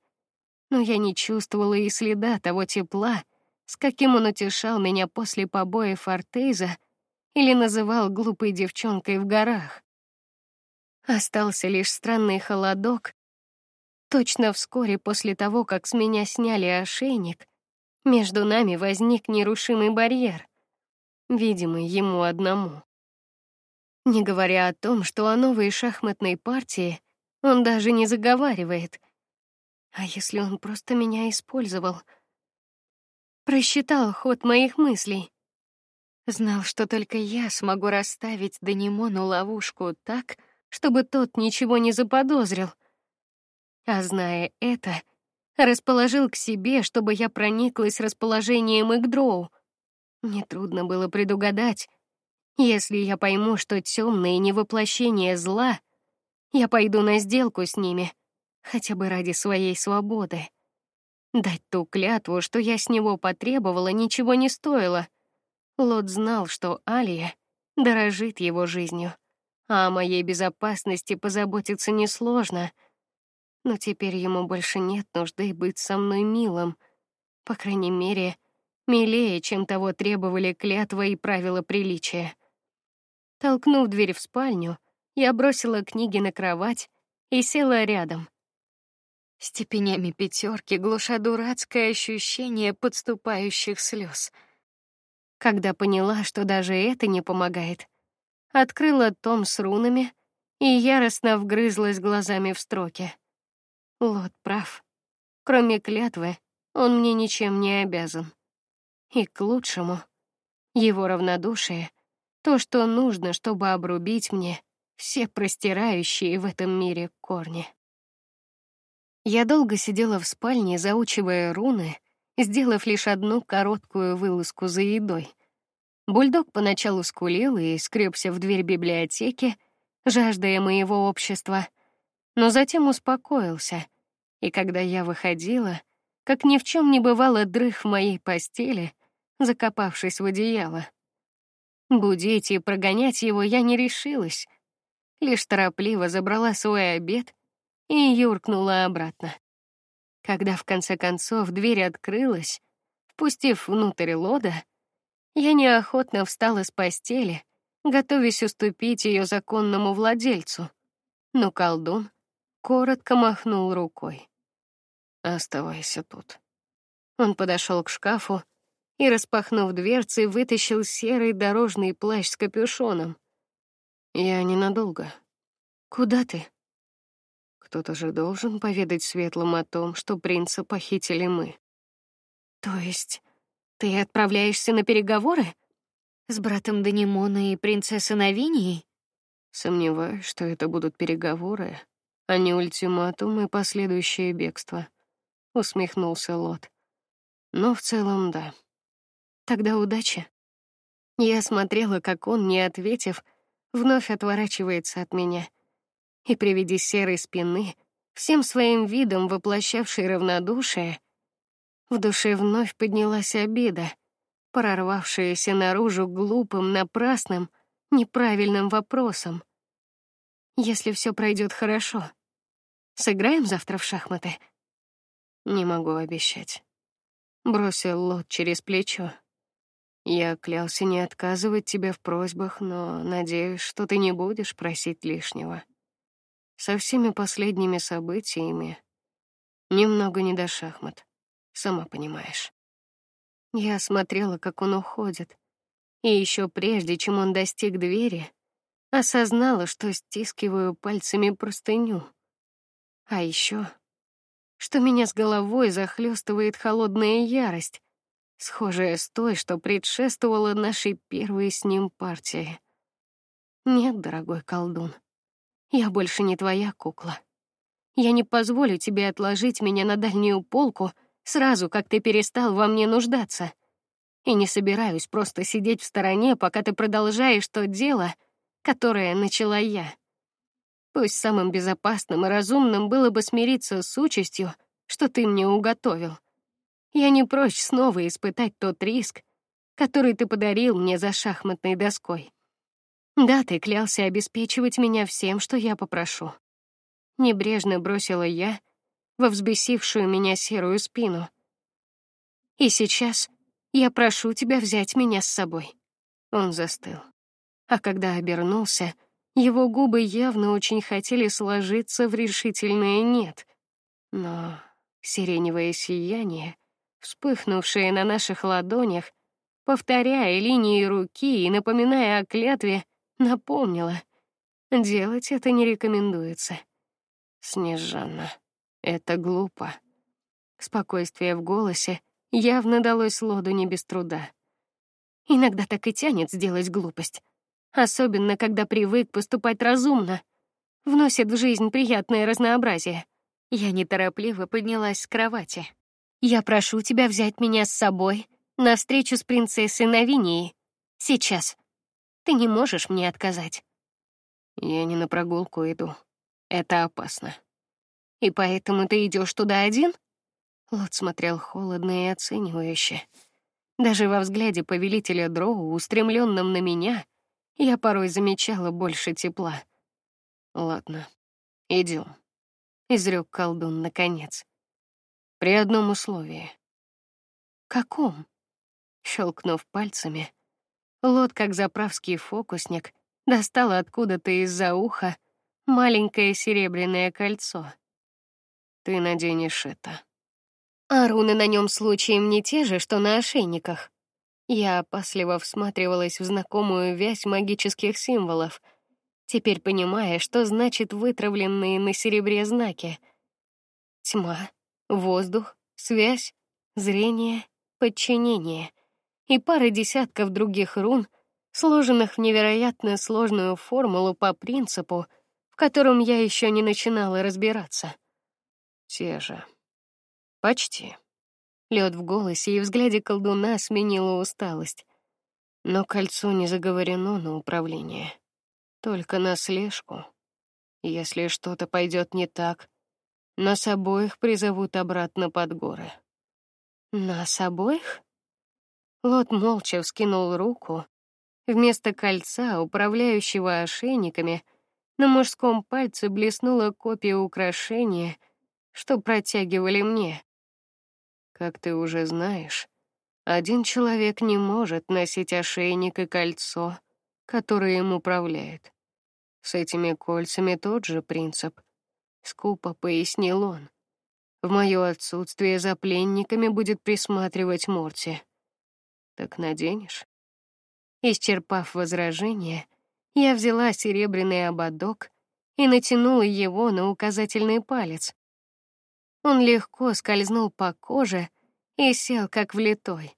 но я не чувствовала и следа того тепла, с каким он утешал меня после побоя Фортейза или называл глупой девчонкой в горах. Остался лишь странный холодок. Точно вскоре после того, как с меня сняли ошейник, между нами возник нерушимый барьер, видимый ему одному. Не говоря о том, что о новой шахматной партии он даже не заговаривает. А если он просто меня использовал? Просчитал ход моих мыслей. Знал, что только я смогу расставить Данимону ловушку так, чтобы тот ничего не заподозрил. А зная это, расположил к себе, чтобы я прониклась расположением к Дроу. Нетрудно было предугадать. Если я пойму, что темные не воплощение зла, я пойду на сделку с ними, хотя бы ради своей свободы. Дать ту клятву, что я с него потребовала, ничего не стоило — Лот знал, что Алия дорожит его жизнью, а о моей безопасности позаботиться несложно. Но теперь ему больше нет нужды быть со мной милым, по крайней мере, милее, чем того требовали клятва и правила приличия. Толкнув дверь в спальню, я бросила книги на кровать и села рядом. Степенями пятерки глуша дурацкое ощущение подступающих слез — когда поняла, что даже это не помогает, открыла том с рунами и яростно вгрызлась глазами в строки. Лот прав. Кроме клятвы, он мне ничем не обязан. И к лучшему. Его равнодушие — то, что нужно, чтобы обрубить мне все простирающие в этом мире корни. Я долго сидела в спальне, заучивая руны сделав лишь одну короткую вылазку за едой. Бульдог поначалу скулил и скребся в дверь библиотеки, жаждая моего общества, но затем успокоился, и когда я выходила, как ни в чем не бывало, дрых в моей постели, закопавшись в одеяло. Будить и прогонять его я не решилась, лишь торопливо забрала свой обед и юркнула обратно. Когда в конце концов дверь открылась, впустив внутрь Лода, я неохотно встала с постели, готовясь уступить ее законному владельцу. Но колдун коротко махнул рукой. Оставайся тут. Он подошел к шкафу и, распахнув дверцы, вытащил серый дорожный плащ с капюшоном. Я ненадолго. Куда ты? Кто-то же должен поведать светлым о том, что принца похитили мы. То есть ты отправляешься на переговоры с братом Данимона и принцессой Навинией? Сомневаюсь, что это будут переговоры, а не ультиматум и последующее бегство. Усмехнулся Лот. Но в целом да. Тогда удачи. Я смотрела, как он, не ответив, вновь отворачивается от меня и при виде серой спины, всем своим видом воплощавшей равнодушие, в душе вновь поднялась обида, прорвавшаяся наружу глупым, напрасным, неправильным вопросом. Если все пройдет хорошо, сыграем завтра в шахматы? Не могу обещать. Бросил Лот через плечо. Я клялся не отказывать тебе в просьбах, но надеюсь, что ты не будешь просить лишнего. Со всеми последними событиями немного не до шахмат, сама понимаешь. Я смотрела, как он уходит, и еще прежде, чем он достиг двери, осознала, что стискиваю пальцами простыню. А еще, что меня с головой захлестывает холодная ярость, схожая с той, что предшествовала нашей первой с ним партии. Нет, дорогой колдун, я больше не твоя кукла. Я не позволю тебе отложить меня на дальнюю полку сразу, как ты перестал во мне нуждаться. И не собираюсь просто сидеть в стороне, пока ты продолжаешь то дело, которое начала я. Пусть самым безопасным и разумным было бы смириться с участью, что ты мне уготовил. Я не прочь снова испытать тот риск, который ты подарил мне за шахматной доской. Да, ты клялся обеспечивать меня всем, что я попрошу. Небрежно бросила я во взбесившую меня серую спину. И сейчас я прошу тебя взять меня с собой. Он застыл. А когда обернулся, его губы явно очень хотели сложиться в решительное нет. Но сиреневое сияние вспыхнувшая на наших ладонях, повторяя линии руки и напоминая о клятве, напомнила: делать это не рекомендуется. Снежана, это глупо. Спокойствие в голосе явно далось Лоду не без труда. Иногда так и тянет сделать глупость, особенно когда привык поступать разумно, вносит в жизнь приятное разнообразие. Я неторопливо поднялась с кровати. Я прошу тебя взять меня с собой на встречу с принцессой Навинией. Сейчас. Ты не можешь мне отказать. Я не на прогулку иду. Это опасно. И поэтому ты идешь туда один? Лот смотрел холодно и оценивающе. Даже во взгляде повелителя Дроу, устремленном на меня, я порой замечала больше тепла. Ладно, идем. Изрек колдун наконец. При одном условии. Каком? Щелкнув пальцами, Лот, как заправский фокусник, достал откуда-то из-за уха маленькое серебряное кольцо. Ты наденешь это. А руны на нем случаем не те же, что на ошейниках. Я опасливо всматривалась в знакомую вязь магических символов, теперь понимая, что значит вытравленные на серебре знаки. Тьма, воздух, связь, зрение, подчинение и пара десятков других рун, сложенных в невероятно сложную формулу по принципу, в котором я еще не начинала разбираться. Те же. Почти. Лед в голосе и взгляде колдуна сменила усталость. Но кольцо не заговорено на управление, только на слежку. Если что-то пойдет не так, нас обоих призовут обратно под горы. Нас обоих? Лот молча вскинул руку. Вместо кольца, управляющего ошейниками, на мужском пальце блеснула копия украшения, что протягивали мне. Как ты уже знаешь, один человек не может носить ошейник и кольцо, которое им управляет. С этими кольцами тот же принцип скупо пояснил он. В мое отсутствие за пленниками будет присматривать Морти. Так наденешь? Исчерпав возражение, я взяла серебряный ободок и натянула его на указательный палец. Он легко скользнул по коже и сел как влитой.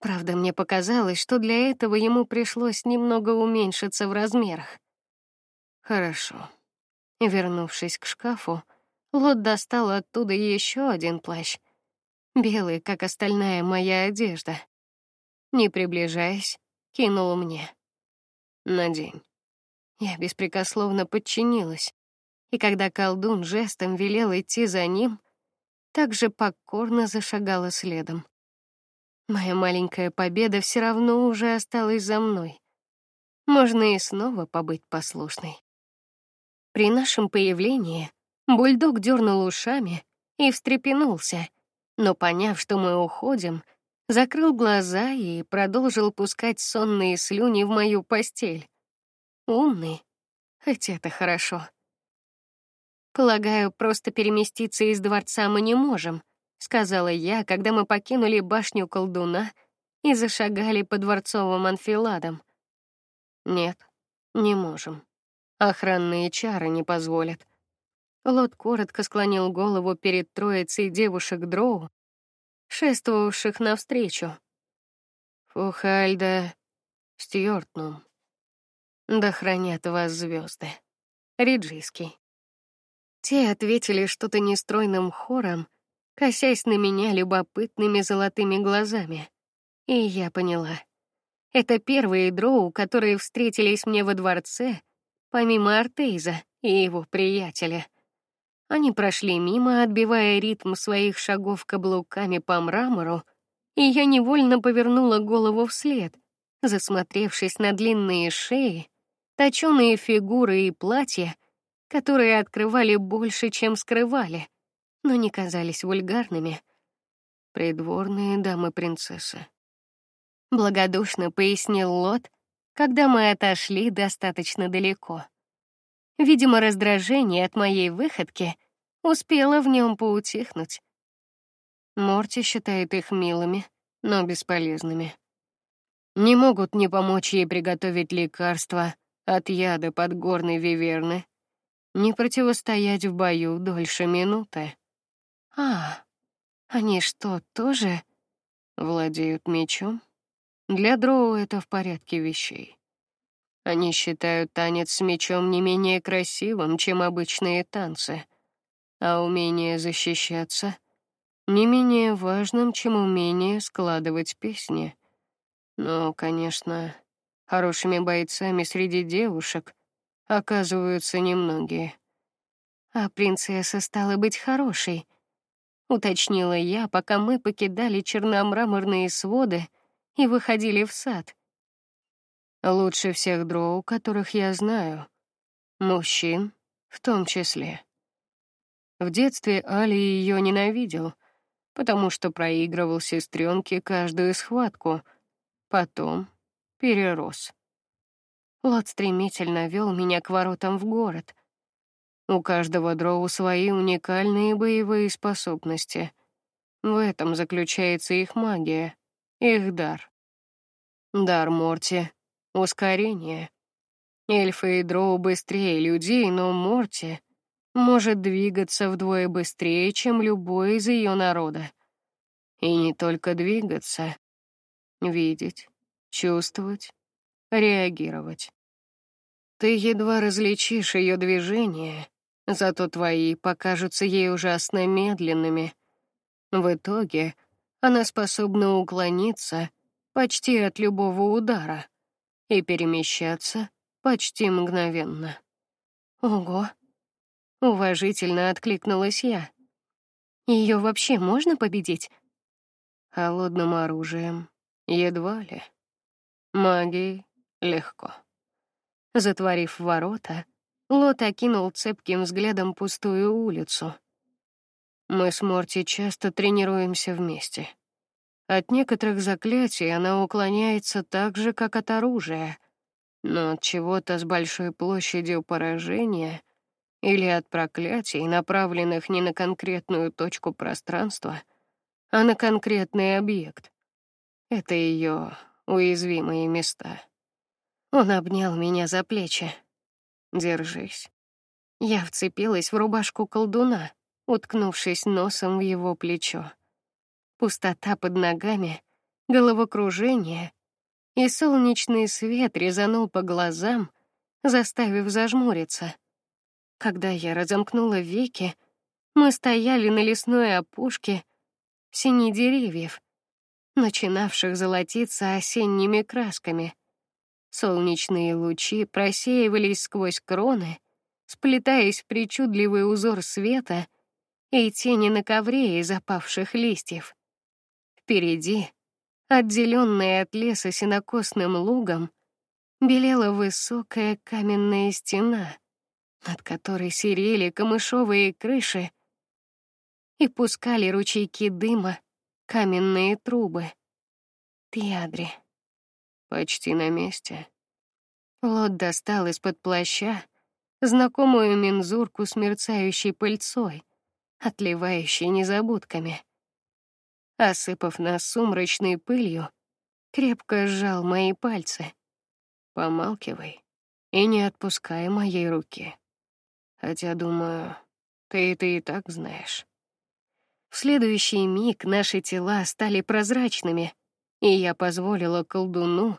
Правда, мне показалось, что для этого ему пришлось немного уменьшиться в размерах. Хорошо. Вернувшись к шкафу, Лот достал оттуда еще один плащ, белый, как остальная моя одежда. Не приближаясь, кинул мне. Надень. Я беспрекословно подчинилась, и когда колдун жестом велел идти за ним, также покорно зашагала следом. Моя маленькая победа все равно уже осталась за мной. Можно и снова побыть послушной. При нашем появлении бульдог дернул ушами и встрепенулся, но поняв, что мы уходим, закрыл глаза и продолжил пускать сонные слюни в мою постель. Умный, хоть это хорошо. Полагаю, просто переместиться из дворца мы не можем, сказала я, когда мы покинули башню колдуна и зашагали по дворцовым анфиладам. Нет, не можем. Охранные чары не позволят. Лот коротко склонил голову перед троицей девушек Дроу, шествовавших навстречу. Фухальда Стюартнум. Да хранят вас звезды. Риджийский. Те ответили что-то нестройным хором, косясь на меня любопытными золотыми глазами. И я поняла. Это первые дроу, которые встретились мне во дворце, помимо Артейза и его приятеля. Они прошли мимо, отбивая ритм своих шагов каблуками по мрамору, и я невольно повернула голову вслед, засмотревшись на длинные шеи, точёные фигуры и платья, которые открывали больше, чем скрывали, но не казались вульгарными. Придворные дамы-принцессы. Благодушно пояснил Лот, когда мы отошли достаточно далеко. Видимо, раздражение от моей выходки успело в нем поутихнуть. Морти считает их милыми, но бесполезными. Не могут не помочь ей приготовить лекарства от яда подгорной виверны, не противостоять в бою дольше минуты. А, они что, тоже владеют мечом? Для дроу это в порядке вещей. Они считают танец с мечом не менее красивым, чем обычные танцы, а умение защищаться не менее важным, чем умение складывать песни. Но, конечно, хорошими бойцами среди девушек оказываются немногие. А принцесса стала быть хорошей, уточнила я, пока мы покидали черномраморные своды и выходили в сад. Лучше всех дроу, которых я знаю, мужчин в том числе. В детстве Али ее ненавидел, потому что проигрывал сестренке каждую схватку, потом перерос. Лот стремительно вел меня к воротам в город. У каждого дроу свои уникальные боевые способности. В этом заключается их магия, их дар. Дар Морти ускорение. Эльфы и дроу быстрее людей, но Морти может двигаться вдвое быстрее, чем любой из ее народа. И не только двигаться, видеть, чувствовать, реагировать. Ты едва различишь ее движения, зато твои покажутся ей ужасно медленными. В итоге она способна уклониться почти от любого удара и перемещаться почти мгновенно. Ого! Уважительно откликнулась я. Ее вообще можно победить? Холодным оружием едва ли. Магией легко. Затворив ворота, Лот окинул цепким взглядом пустую улицу. Мы с Морти часто тренируемся вместе. От некоторых заклятий она уклоняется так же, как от оружия, но от чего-то с большой площадью поражения или от проклятий, направленных не на конкретную точку пространства, а на конкретный объект. Это ее уязвимые места. Он обнял меня за плечи. Держись. Я вцепилась в рубашку колдуна, уткнувшись носом в его плечо пустота под ногами, головокружение, и солнечный свет резанул по глазам, заставив зажмуриться. Когда я разомкнула веки, мы стояли на лесной опушке синих деревьев, начинавших золотиться осенними красками. Солнечные лучи просеивались сквозь кроны, сплетаясь в причудливый узор света и тени на ковре из опавших листьев. Впереди, отделенная от леса сенокосным лугом, белела высокая каменная стена, над которой серели камышовые крыши и пускали ручейки дыма каменные трубы. Тиадри. Почти на месте. Лот достал из-под плаща знакомую мензурку с мерцающей пыльцой, отливающей незабудками. Осыпав нас сумрачной пылью, крепко сжал мои пальцы. Помалкивай и не отпускай моей руки. Хотя, думаю, ты это и так знаешь. В следующий миг наши тела стали прозрачными, и я позволила колдуну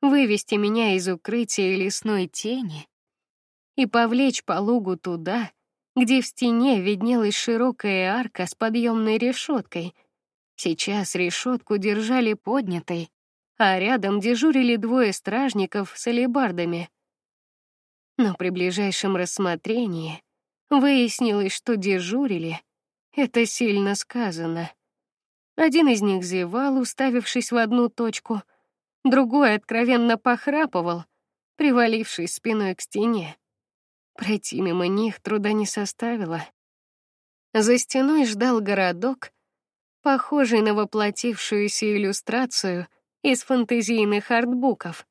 вывести меня из укрытия лесной тени и повлечь по лугу туда, где в стене виднелась широкая арка с подъемной решеткой. Сейчас решетку держали поднятой, а рядом дежурили двое стражников с алебардами. Но при ближайшем рассмотрении выяснилось, что дежурили — это сильно сказано. Один из них зевал, уставившись в одну точку, другой откровенно похрапывал, привалившись спиной к стене. Пройти мимо них труда не составило. За стеной ждал городок, похожий на воплотившуюся иллюстрацию — из фантазийных артбуков.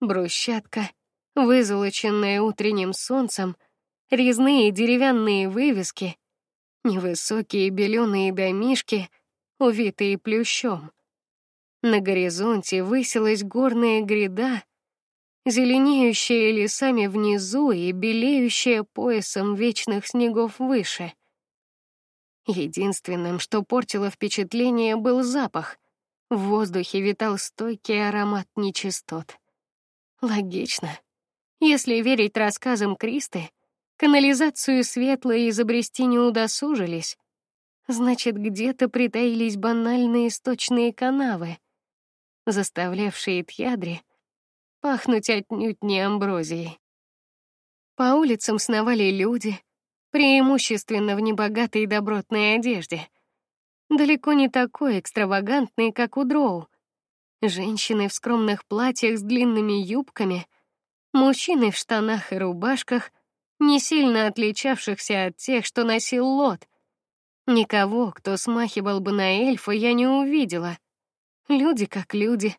Брусчатка, вызолоченная утренним солнцем, резные деревянные вывески, невысокие беленые домишки, увитые плющом. На горизонте высилась горная гряда, зеленеющая лесами внизу и белеющая поясом вечных снегов выше. Единственным, что портило впечатление, был запах. В воздухе витал стойкий аромат нечистот. Логично. Если верить рассказам Кристы, канализацию светлые изобрести не удосужились. Значит, где-то притаились банальные источные канавы, заставлявшие Тьядри пахнуть отнюдь не амброзией. По улицам сновали люди, преимущественно в небогатой и добротной одежде — далеко не такой экстравагантный, как у Дроу. Женщины в скромных платьях с длинными юбками, мужчины в штанах и рубашках, не сильно отличавшихся от тех, что носил Лот. Никого, кто смахивал бы на эльфа, я не увидела. Люди как люди.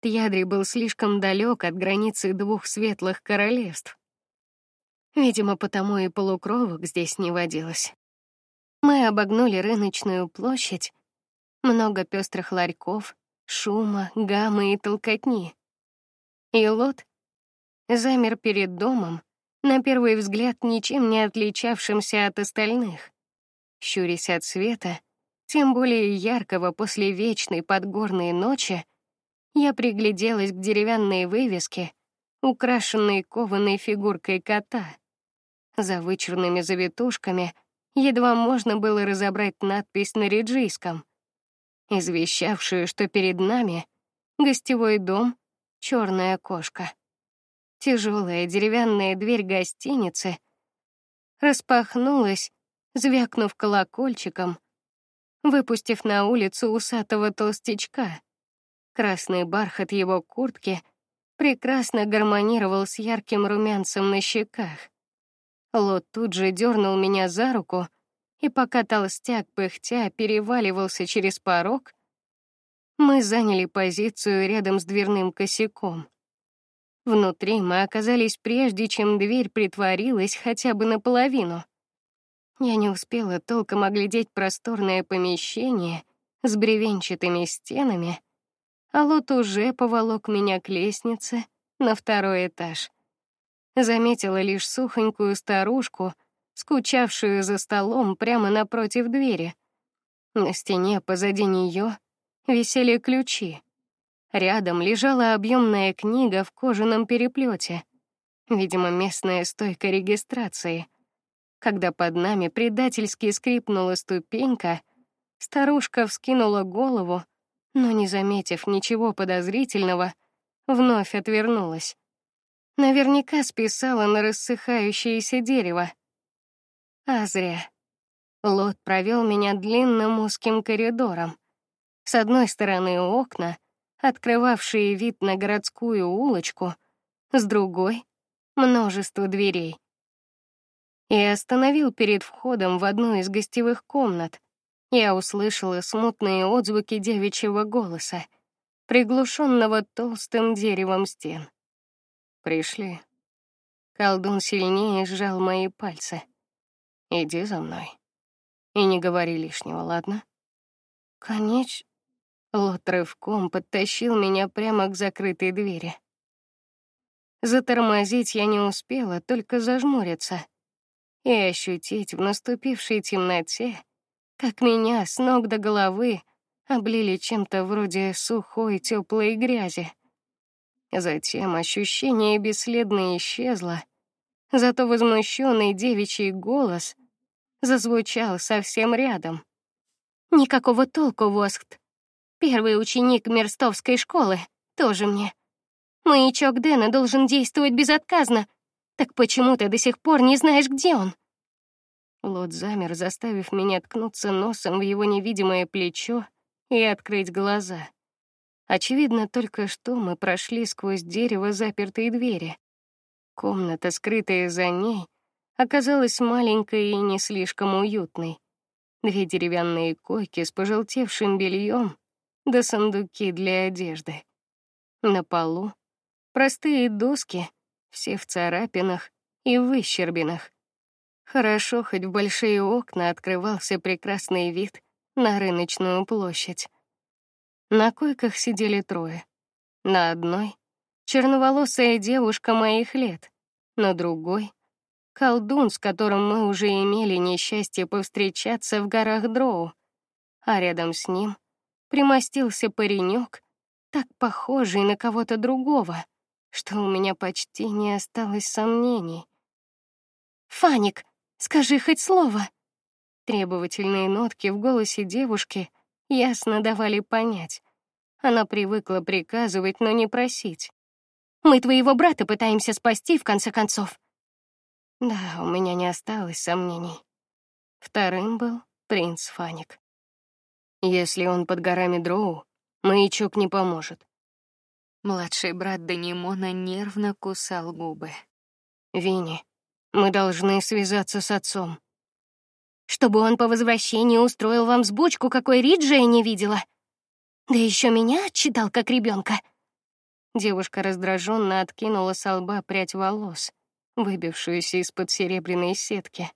Тьядри был слишком далек от границы двух светлых королевств. Видимо, потому и полукровок здесь не водилось. Мы обогнули рыночную площадь. Много пестрых ларьков, шума, гаммы и толкотни. И Лот замер перед домом, на первый взгляд ничем не отличавшимся от остальных. Щурясь от света, тем более яркого после вечной подгорной ночи, я пригляделась к деревянной вывеске, украшенной кованой фигуркой кота. За вычурными завитушками — едва можно было разобрать надпись на риджийском, извещавшую, что перед нами гостевой дом, черная кошка. Тяжелая деревянная дверь гостиницы распахнулась, звякнув колокольчиком, выпустив на улицу усатого толстячка. Красный бархат его куртки прекрасно гармонировал с ярким румянцем на щеках. Лот тут же дернул меня за руку, и пока толстяк пыхтя переваливался через порог, мы заняли позицию рядом с дверным косяком. Внутри мы оказались прежде, чем дверь притворилась хотя бы наполовину. Я не успела толком оглядеть просторное помещение с бревенчатыми стенами, а Лот уже поволок меня к лестнице на второй этаж заметила лишь сухонькую старушку, скучавшую за столом прямо напротив двери. На стене позади нее висели ключи. Рядом лежала объемная книга в кожаном переплете, видимо, местная стойка регистрации. Когда под нами предательски скрипнула ступенька, старушка вскинула голову, но не заметив ничего подозрительного, вновь отвернулась. Наверняка списала на рассыхающееся дерево. А зря. Лот провел меня длинным узким коридором. С одной стороны окна, открывавшие вид на городскую улочку, с другой — множество дверей. И остановил перед входом в одну из гостевых комнат. Я услышала смутные отзвуки девичьего голоса. приглушенного толстым деревом стен. Пришли. Колдун сильнее сжал мои пальцы. Иди за мной. И не говори лишнего, ладно? Конеч. Лот рывком подтащил меня прямо к закрытой двери. Затормозить я не успела, только зажмуриться и ощутить в наступившей темноте, как меня с ног до головы облили чем-то вроде сухой теплой грязи. Затем ощущение бесследно исчезло, зато возмущенный девичий голос зазвучал совсем рядом. Никакого толку, Воскт. Первый ученик Мерстовской школы тоже мне. Маячок Дэна должен действовать безотказно, так почему ты до сих пор не знаешь, где он? Лот замер, заставив меня ткнуться носом в его невидимое плечо и открыть глаза. Очевидно, только что мы прошли сквозь дерево запертой двери. Комната, скрытая за ней, оказалась маленькой и не слишком уютной. Две деревянные койки с пожелтевшим бельем, да сундуки для одежды. На полу простые доски, все в царапинах и выщербинах. Хорошо, хоть в большие окна открывался прекрасный вид на рыночную площадь. На койках сидели трое. На одной черноволосая девушка моих лет, на другой колдун, с которым мы уже имели несчастье повстречаться в горах Дроу, а рядом с ним примостился паренек, так похожий на кого-то другого что у меня почти не осталось сомнений. Фаник, скажи хоть слово. Требовательные нотки в голосе девушки ясно давали понять. Она привыкла приказывать, но не просить. Мы твоего брата пытаемся спасти в конце концов. Да, у меня не осталось сомнений. Вторым был принц Фаник. Если он под горами Дроу, маячок не поможет. Младший брат Данимона нервно кусал губы. Винни, мы должны связаться с отцом. Чтобы он по возвращении устроил вам сбучку, какой Риджи я не видела. Да еще меня отчитал как ребенка. Девушка раздраженно откинула с лба прядь волос, выбившуюся из-под серебряной сетки.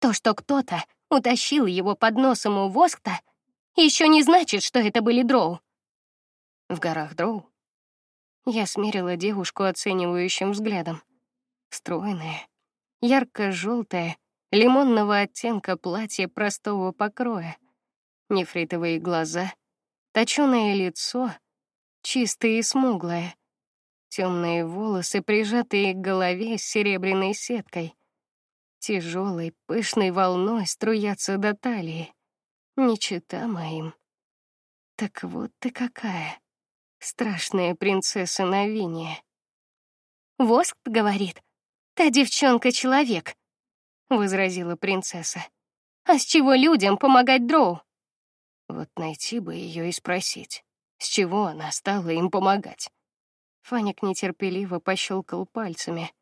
То, что кто-то утащил его под носом у Воскта, еще не значит, что это были дроу. В горах дроу я смерила девушку оценивающим взглядом. Стройная, ярко желтая лимонного оттенка платье простого покроя, нефритовые глаза, точёное лицо, чистое и смуглое, темные волосы, прижатые к голове с серебряной сеткой, тяжелой пышной волной струятся до талии, не чита моим. Так вот ты какая страшная принцесса Навиния. Воск говорит, та девчонка человек, возразила принцесса. А с чего людям помогать дроу? Вот найти бы ее и спросить, с чего она стала им помогать. Фаник нетерпеливо пощелкал пальцами.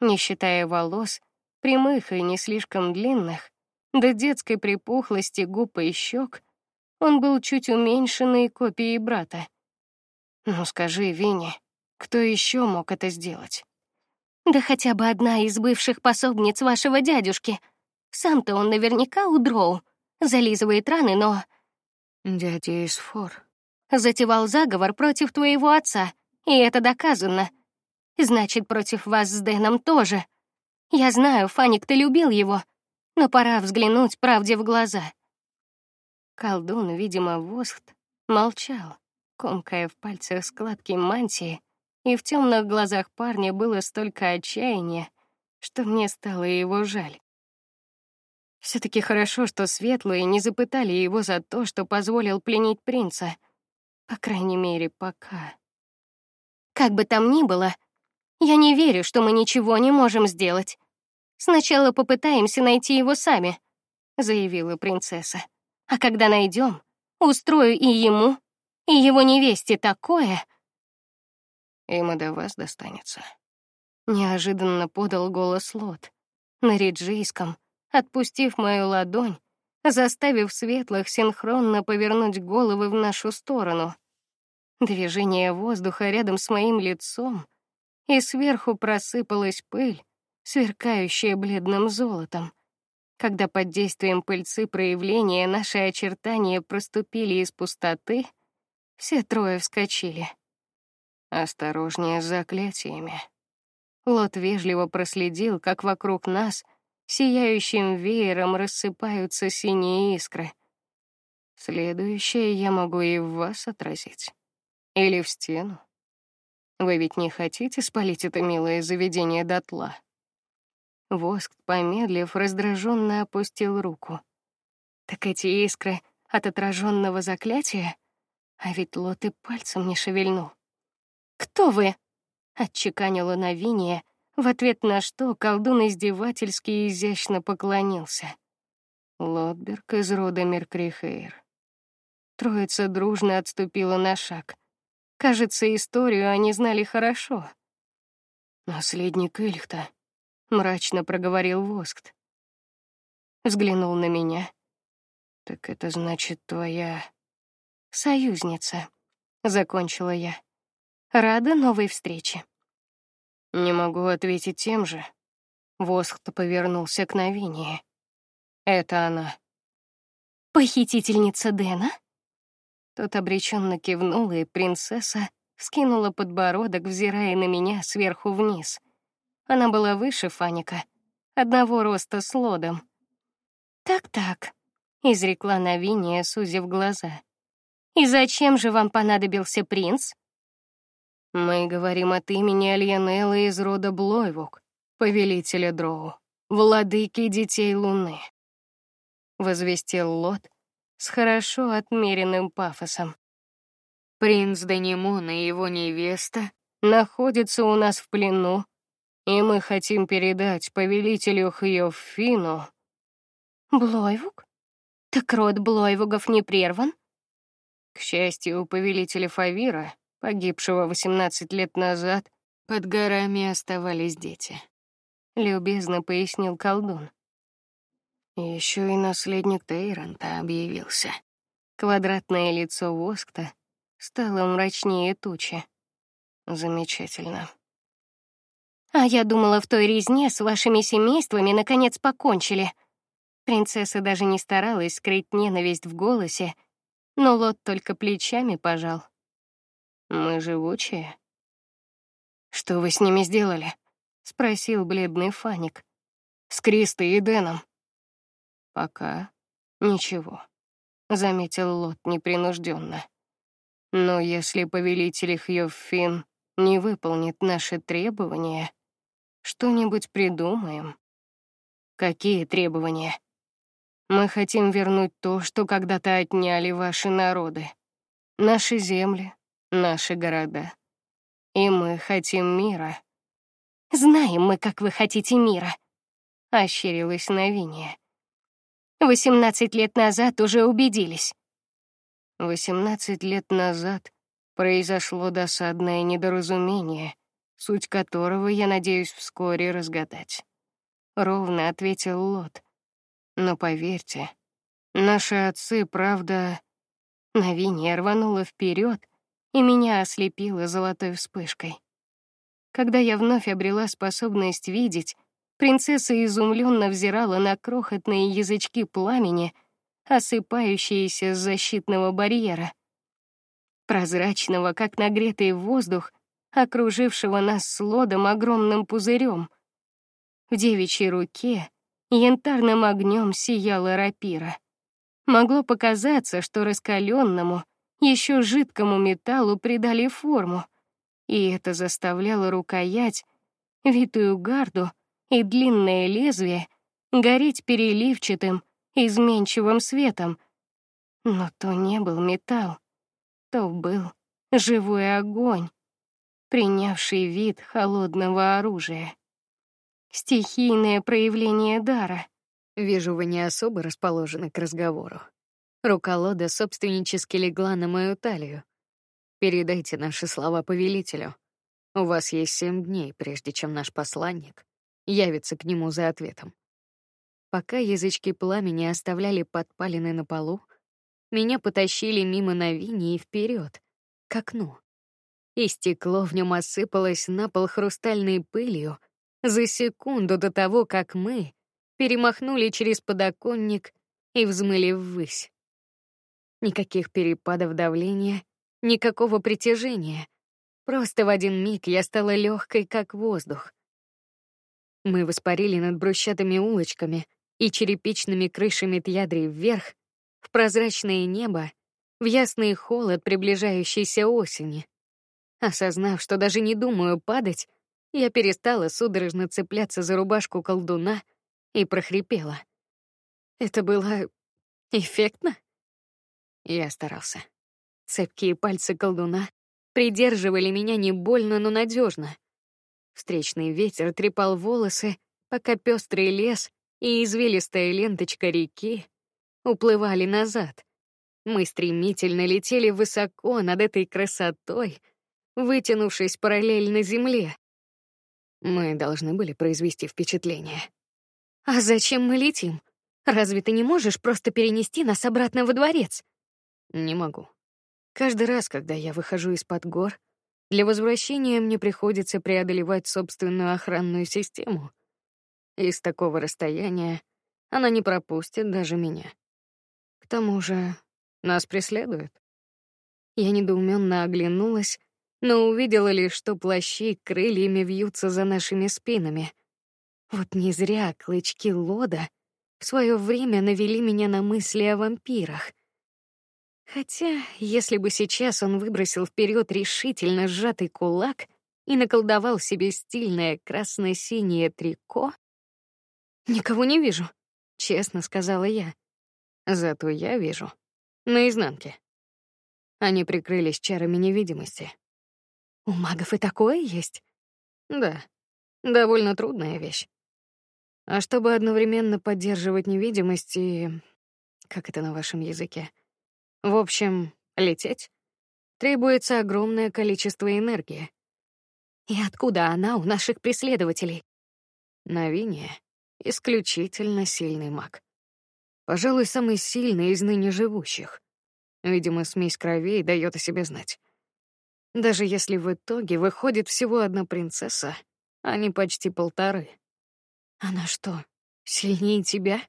Не считая волос, прямых и не слишком длинных, до детской припухлости губ и щек, он был чуть уменьшенной копией брата. Ну скажи, Винни, кто еще мог это сделать? Да хотя бы одна из бывших пособниц вашего дядюшки. Сам-то он наверняка у Дроу. Зализывает раны, но... Дядя Исфор. Затевал заговор против твоего отца, и это доказано. Значит, против вас с Дэном тоже. Я знаю, Фаник, ты любил его, но пора взглянуть правде в глаза. Колдун, видимо, Восхт, молчал комкая в пальцах складки мантии, и в темных глазах парня было столько отчаяния, что мне стало его жаль. все таки хорошо, что светлые не запытали его за то, что позволил пленить принца. По крайней мере, пока. Как бы там ни было, я не верю, что мы ничего не можем сделать. Сначала попытаемся найти его сами, заявила принцесса. А когда найдем, устрою и ему, и его невесте такое... Им и до вас достанется. Неожиданно подал голос Лот на риджийском, отпустив мою ладонь, заставив светлых синхронно повернуть головы в нашу сторону. Движение воздуха рядом с моим лицом, и сверху просыпалась пыль, сверкающая бледным золотом. Когда под действием пыльцы проявления наши очертания проступили из пустоты, все трое вскочили. Осторожнее с заклятиями. Лот вежливо проследил, как вокруг нас сияющим веером рассыпаются синие искры. Следующее я могу и в вас отразить. Или в стену. Вы ведь не хотите спалить это милое заведение дотла? Воск, помедлив, раздраженно опустил руку. Так эти искры от отраженного заклятия, а ведь Лот и пальцем не шевельнул. Кто вы? отчеканила Навиния, в ответ на что колдун издевательски и изящно поклонился. Лотберг из рода Меркрихейр. Троица дружно отступила на шаг. Кажется, историю они знали хорошо. Наследник Эльхта, мрачно проговорил Воскт. Взглянул на меня. Так это значит твоя союзница, закончила я. Рада новой встрече. Не могу ответить тем же. Воскт повернулся к Новине. Это она. Похитительница Дэна? Тот обреченно кивнул, и принцесса скинула подбородок, взирая на меня сверху вниз. Она была выше Фаника, одного роста с Лодом. Так-так, изрекла Навиния, сузив глаза. И зачем же вам понадобился принц? Мы говорим от имени Альянелла из рода Блойвук, повелителя Дроу, владыки детей Луны. Возвестил Лот, с хорошо отмеренным пафосом. Принц Данимон и его невеста находятся у нас в плену, и мы хотим передать повелителю Хьёфину. Блойвук? Так род Блойвугов не прерван? К счастью, у повелителя Фавира, погибшего 18 лет назад, под горами оставались дети. Любезно пояснил колдун. Еще и наследник Тейранта объявился. Квадратное лицо Воскта стало мрачнее тучи. Замечательно. А я думала, в той резне с вашими семействами наконец покончили. Принцесса даже не старалась скрыть ненависть в голосе, но Лот только плечами пожал. Мы живучие. Что вы с ними сделали? спросил бледный Фаник. С Кристой и Деном. Пока ничего, заметил Лот непринужденно. Но если повелитель Хьёффин не выполнит наши требования, что-нибудь придумаем. Какие требования? Мы хотим вернуть то, что когда-то отняли ваши народы, наши земли, наши города. И мы хотим мира. Знаем мы, как вы хотите мира, ощерилась Навиния. Восемнадцать лет назад уже убедились. Восемнадцать лет назад произошло досадное недоразумение, суть которого я надеюсь вскоре разгадать. Ровно ответил Лот. Но поверьте, наши отцы, правда, Навиния рванула вперед, и меня ослепила золотой вспышкой. Когда я вновь обрела способность видеть, Принцесса изумленно взирала на крохотные язычки пламени, осыпающиеся с защитного барьера, прозрачного, как нагретый воздух, окружившего нас с огромным пузырем. В девичьей руке янтарным огнем сияла рапира. Могло показаться, что раскаленному, еще жидкому металлу придали форму, и это заставляло рукоять, витую гарду, и длинное лезвие гореть переливчатым, изменчивым светом. Но то не был металл, то был живой огонь, принявший вид холодного оружия. Стихийное проявление дара. Вижу, вы не особо расположены к разговору. Рука Лода собственнически легла на мою талию. Передайте наши слова повелителю. У вас есть семь дней, прежде чем наш посланник явится к нему за ответом. Пока язычки пламени оставляли подпалины на полу, меня потащили мимо Навини и вперед, к окну. И стекло в нем осыпалось на пол хрустальной пылью за секунду до того, как мы перемахнули через подоконник и взмыли ввысь. Никаких перепадов давления, никакого притяжения. Просто в один миг я стала легкой, как воздух. Мы воспарили над брусчатыми улочками и черепичными крышами Тьядри вверх, в прозрачное небо, в ясный холод приближающейся осени. Осознав, что даже не думаю падать, я перестала судорожно цепляться за рубашку колдуна и прохрипела. Это было эффектно. Я старался. Цепкие пальцы колдуна придерживали меня не больно, но надежно. Встречный ветер трепал волосы, пока пестрый лес и извилистая ленточка реки уплывали назад. Мы стремительно летели высоко над этой красотой, вытянувшись параллельно земле. Мы должны были произвести впечатление. А зачем мы летим? Разве ты не можешь просто перенести нас обратно во дворец? Не могу. Каждый раз, когда я выхожу из-под гор, для возвращения мне приходится преодолевать собственную охранную систему. И с такого расстояния она не пропустит даже меня. К тому же нас преследуют. Я недоуменно оглянулась, но увидела лишь, что плащи крыльями вьются за нашими спинами. Вот не зря клычки Лода в свое время навели меня на мысли о вампирах. Хотя, если бы сейчас он выбросил вперед решительно сжатый кулак и наколдовал себе стильное красно-синее трико, никого не вижу, честно сказала я. Зато я вижу наизнанке. Они прикрылись чарами невидимости. У магов и такое есть? Да, довольно трудная вещь. А чтобы одновременно поддерживать невидимость и как это на вашем языке? В общем, лететь требуется огромное количество энергии. И откуда она у наших преследователей? Навиния исключительно сильный маг. Пожалуй, самый сильный из ныне живущих. Видимо, смесь кровей дает о себе знать. Даже если в итоге выходит всего одна принцесса, а не почти полторы. Она что, сильнее тебя?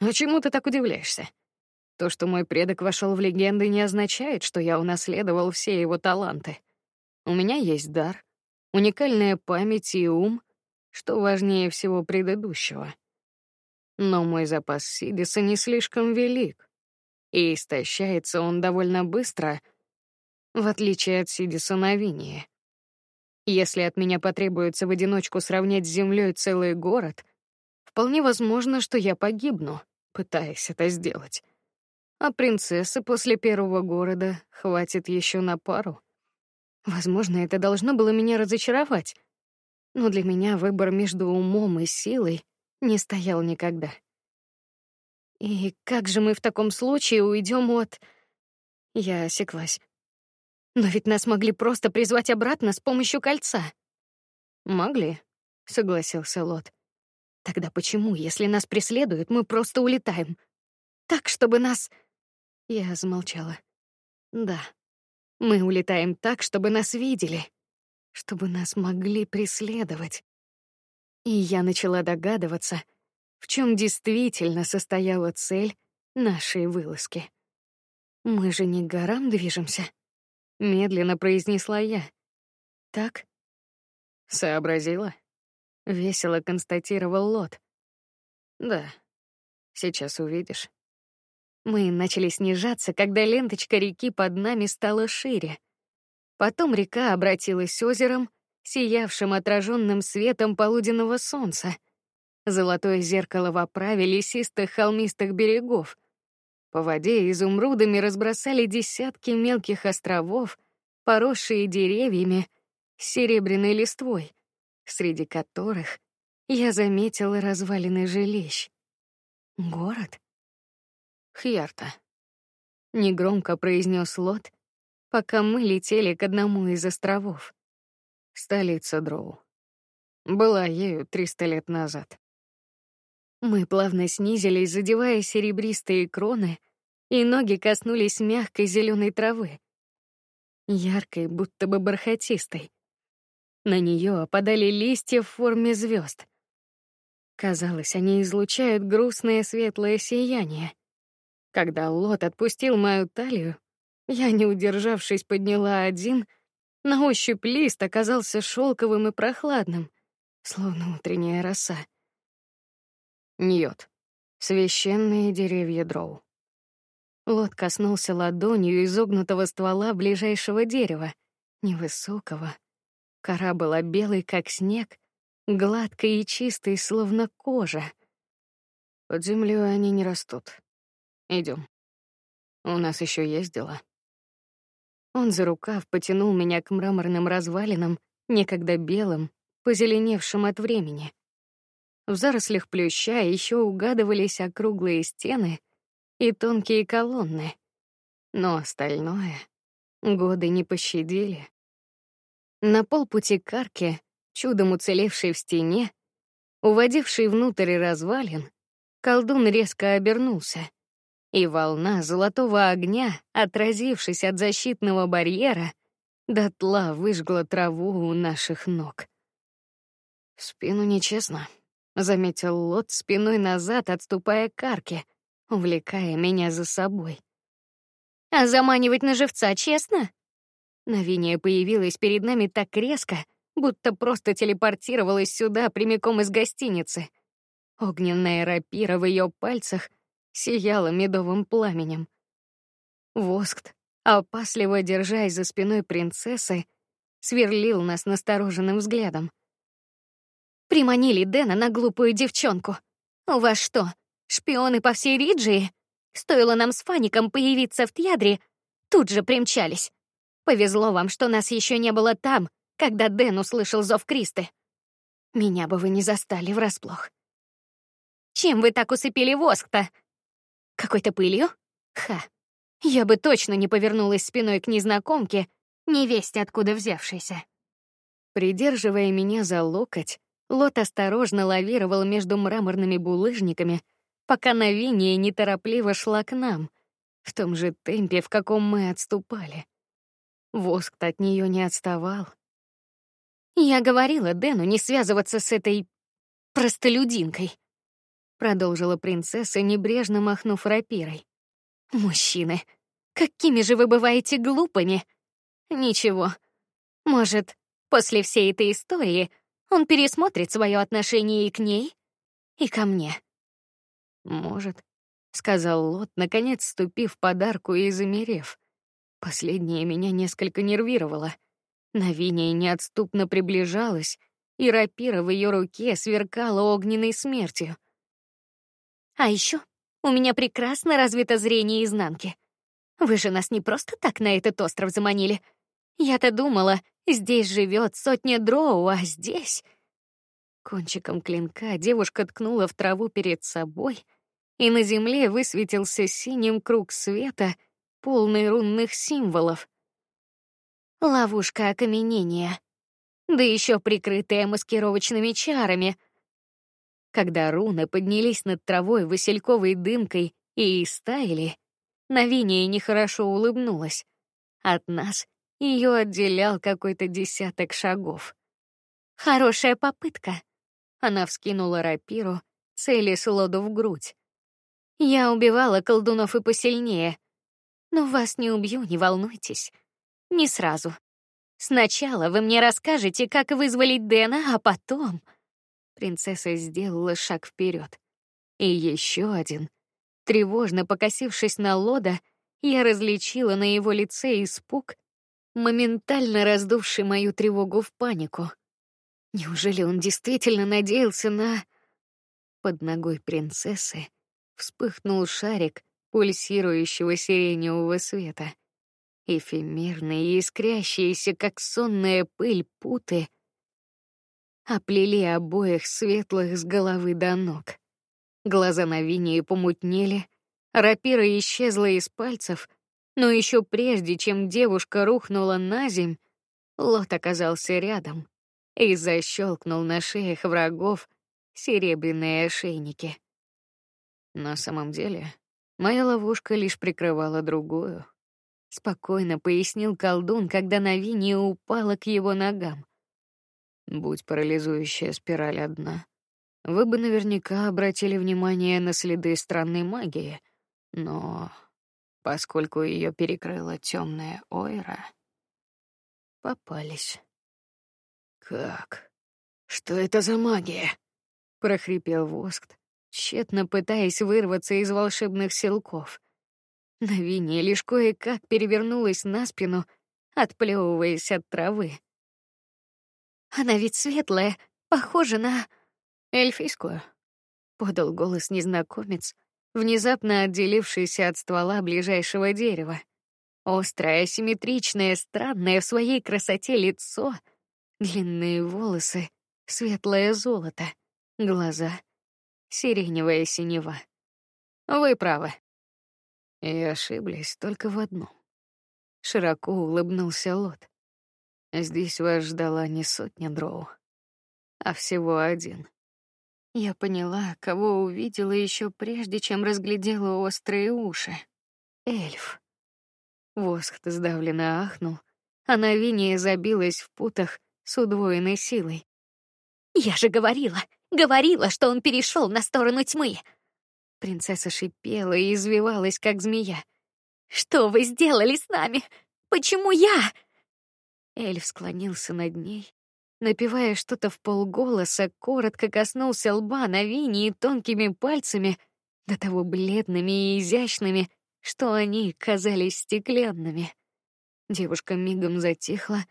А чему ты так удивляешься? То, что мой предок вошел в легенды, не означает, что я унаследовал все его таланты. У меня есть дар, уникальная память и ум, что важнее всего предыдущего. Но мой запас Сидиса не слишком велик, и истощается он довольно быстро, в отличие от Сидиса на Винии. Если от меня потребуется в одиночку сравнять с землей целый город, вполне возможно, что я погибну, пытаясь это сделать а принцессы после первого города хватит еще на пару. Возможно, это должно было меня разочаровать, но для меня выбор между умом и силой не стоял никогда. И как же мы в таком случае уйдем от? Я осеклась. Но ведь нас могли просто призвать обратно с помощью кольца. Могли, согласился Лот. Тогда почему, если нас преследуют, мы просто улетаем? Так, чтобы нас я замолчала. Да. Мы улетаем так, чтобы нас видели, чтобы нас могли преследовать. И я начала догадываться, в чем действительно состояла цель нашей вылазки. Мы же не к горам движемся, медленно произнесла я. Так? Сообразила? Весело констатировал Лот. Да. Сейчас увидишь. Мы начали снижаться, когда ленточка реки под нами стала шире. Потом река обратилась озером, сиявшим отраженным светом полуденного солнца. Золотое зеркало в оправе лесистых холмистых берегов. По воде изумрудами разбросали десятки мелких островов, поросшие деревьями, серебряной листвой, среди которых я заметила развалины жилищ. Город? Хьярта. Негромко произнес Лот, пока мы летели к одному из островов. Столица Дроу. Была ею триста лет назад. Мы плавно снизились, задевая серебристые кроны, и ноги коснулись мягкой зеленой травы. яркой, будто бы бархатистой. На нее опадали листья в форме звезд. Казалось, они излучают грустное светлое сияние. Когда Лот отпустил мою талию, я, не удержавшись, подняла один. На ощупь лист оказался шелковым и прохладным, словно утренняя роса. Ньот. Священные деревья дроу. Лот коснулся ладонью изогнутого ствола ближайшего дерева, невысокого. Кора была белой, как снег, гладкой и чистой, словно кожа. Под землей они не растут. Идем. У нас еще есть дела. Он за рукав потянул меня к мраморным развалинам, некогда белым, позеленевшим от времени. В зарослях плюща еще угадывались округлые стены и тонкие колонны, но остальное годы не пощадили. На полпути к арке, чудом уцелевшей в стене, уводившей внутрь развалин, колдун резко обернулся, и волна золотого огня, отразившись от защитного барьера, дотла выжгла траву у наших ног. Спину нечестно, заметил Лот спиной назад, отступая к арке, увлекая меня за собой. А заманивать на живца честно? Навиния появилась перед нами так резко, будто просто телепортировалась сюда прямиком из гостиницы. Огненная рапира в ее пальцах сияла медовым пламенем. Воскт, опасливо держась за спиной принцессы, сверлил нас настороженным взглядом. Приманили Дэна на глупую девчонку. У вас что, шпионы по всей Риджии? Стоило нам с Фаником появиться в Тьядре, тут же примчались. Повезло вам, что нас еще не было там, когда Дэн услышал зов Кристы. Меня бы вы не застали врасплох. Чем вы так усыпили воск-то? Какой-то пылью? Ха. Я бы точно не повернулась спиной к незнакомке, невесть откуда взявшейся. Придерживая меня за локоть, Лот осторожно лавировал между мраморными булыжниками, пока Навиния неторопливо шла к нам, в том же темпе, в каком мы отступали. Воск от нее не отставал. Я говорила Дэну не связываться с этой простолюдинкой, продолжила принцесса, небрежно махнув рапирой. Мужчины, какими же вы бываете глупыми. Ничего. Может, после всей этой истории он пересмотрит свое отношение и к ней, и ко мне. Может, сказал Лот, наконец ступив подарку и замерев. Последнее меня несколько нервировало. Навиния неотступно приближалась, и рапира в ее руке сверкала огненной смертью. А еще у меня прекрасно развито зрение изнанки. Вы же нас не просто так на этот остров заманили. Я-то думала, Здесь живет сотня дроу, а здесь кончиком клинка девушка ткнула в траву перед собой, и на земле высветился синим круг света, полный рунных символов. Ловушка окаменения, да еще прикрытая маскировочными чарами. Когда руны поднялись над травой васильковой дымкой и истаяли, Навиния нехорошо улыбнулась. От нас ее отделял какой-то десяток шагов. Хорошая попытка. Она вскинула рапиру, целясь Лоду в грудь. Я убивала колдунов и посильнее, но вас не убью, не волнуйтесь. Не сразу. Сначала вы мне расскажете, как вызволить Дэна, а потом. Принцесса сделала шаг вперед. И еще один. Тревожно покосившись на Лода, я различила на его лице испуг моментально раздувший мою тревогу в панику. Неужели он действительно надеялся на Под ногой принцессы вспыхнул шарик пульсирующего сиреневого света. Эфемерные и искрящиеся, как сонная пыль, путы оплели обоих светлых с головы до ног. Глаза на Винии помутнели, рапира исчезла из пальцев, но еще прежде, чем девушка рухнула на земь, Лот оказался рядом и защелкнул на шеях врагов серебряные ошейники. На самом деле, моя ловушка лишь прикрывала другую. спокойно пояснил колдун, когда Навиния упала к его ногам. Будь парализующая спираль одна, вы бы наверняка обратили внимание на следы странной магии, но поскольку ее перекрыла темная ойра, попались. Как? Что это за магия? прохрипел Воскт, тщетно пытаясь вырваться из волшебных силков. Навиния лишь кое-как перевернулась на спину, отплевываясь от травы. Она ведь светлая, похожа на эльфийскую. Подал голос незнакомец, внезапно отделившийся от ствола ближайшего дерева. Острое, асимметричное, странное в своей красоте лицо, длинные волосы, светлое золото, глаза, сиреневая синева. Вы правы. И ошиблись только в одном. Широко улыбнулся Лот. Здесь вас ждала не сотня дроу, а всего один. Я поняла, кого увидела еще прежде, чем разглядела острые уши. Эльф. Воск сдавленно ахнул, а Навиния забилась в путах с удвоенной силой. Я же говорила, говорила, что он перешел на сторону тьмы. Принцесса шипела и извивалась, как змея. Что вы сделали с нами? Почему я? Эльф склонился над ней, напевая что-то в полголоса, коротко коснулся лба Навини тонкими пальцами, до того бледными и изящными, что они казались стеклянными. Девушка мигом затихла,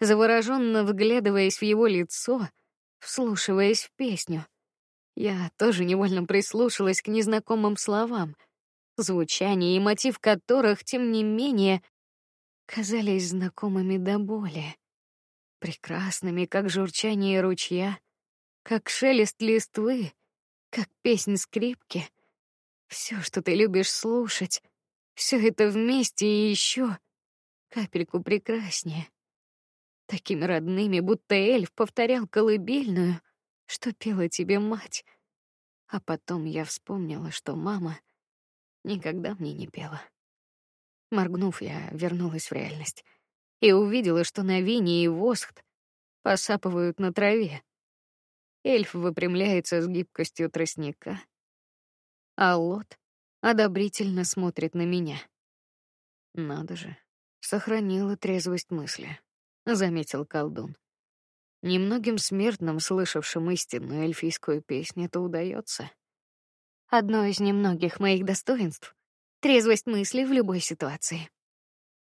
завороженно вглядываясь в его лицо, вслушиваясь в песню. Я тоже невольно прислушалась к незнакомым словам, звучание и мотив которых, тем не менее, казались знакомыми до боли, прекрасными, как журчание ручья, как шелест листвы, как песнь скрипки. Все, что ты любишь слушать, все это вместе и еще капельку прекраснее. Такими родными, будто эльф повторял колыбельную, что пела тебе мать. А потом я вспомнила, что мама никогда мне не пела. Моргнув, я вернулась в реальность и увидела, что Навини и Восхт посапывают на траве. Эльф выпрямляется с гибкостью тростника, а Лот одобрительно смотрит на меня. Надо же, сохранила трезвость мысли, заметил колдун. Немногим смертным, слышавшим истинную эльфийскую песню, это удается. Одно из немногих моих достоинств — трезвость мысли в любой ситуации.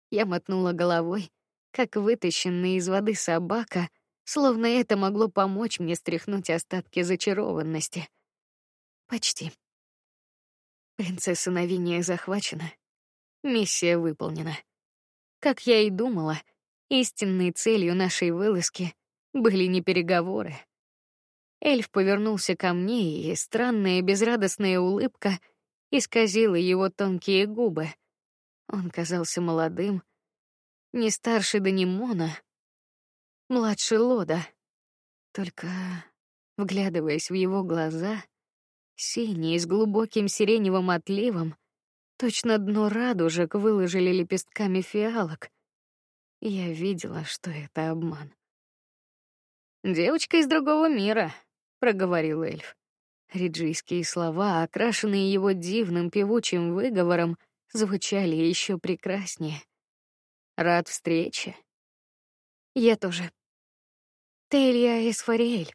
Я мотнула головой, как вытащенная из воды собака, словно это могло помочь мне стряхнуть остатки зачарованности. Почти. Принцесса Навиния захвачена. Миссия выполнена. Как я и думала, истинной целью нашей вылазки были не переговоры. Эльф повернулся ко мне, и странная безрадостная улыбка исказила его тонкие губы. Он казался молодым, не старше Данимона, младше Лода. Только вглядываясь в его глаза, синие с глубоким сиреневым отливом, точно дно радужек выложили лепестками фиалок. Я видела, что это обман. Девочка из другого мира, проговорил эльф. Риджийские слова, окрашенные его дивным певучим выговором, звучали еще прекраснее. Рад встрече. Я тоже. Ты Эсфариэль,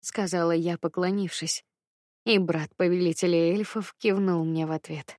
сказала я, поклонившись, и брат повелителя эльфов кивнул мне в ответ.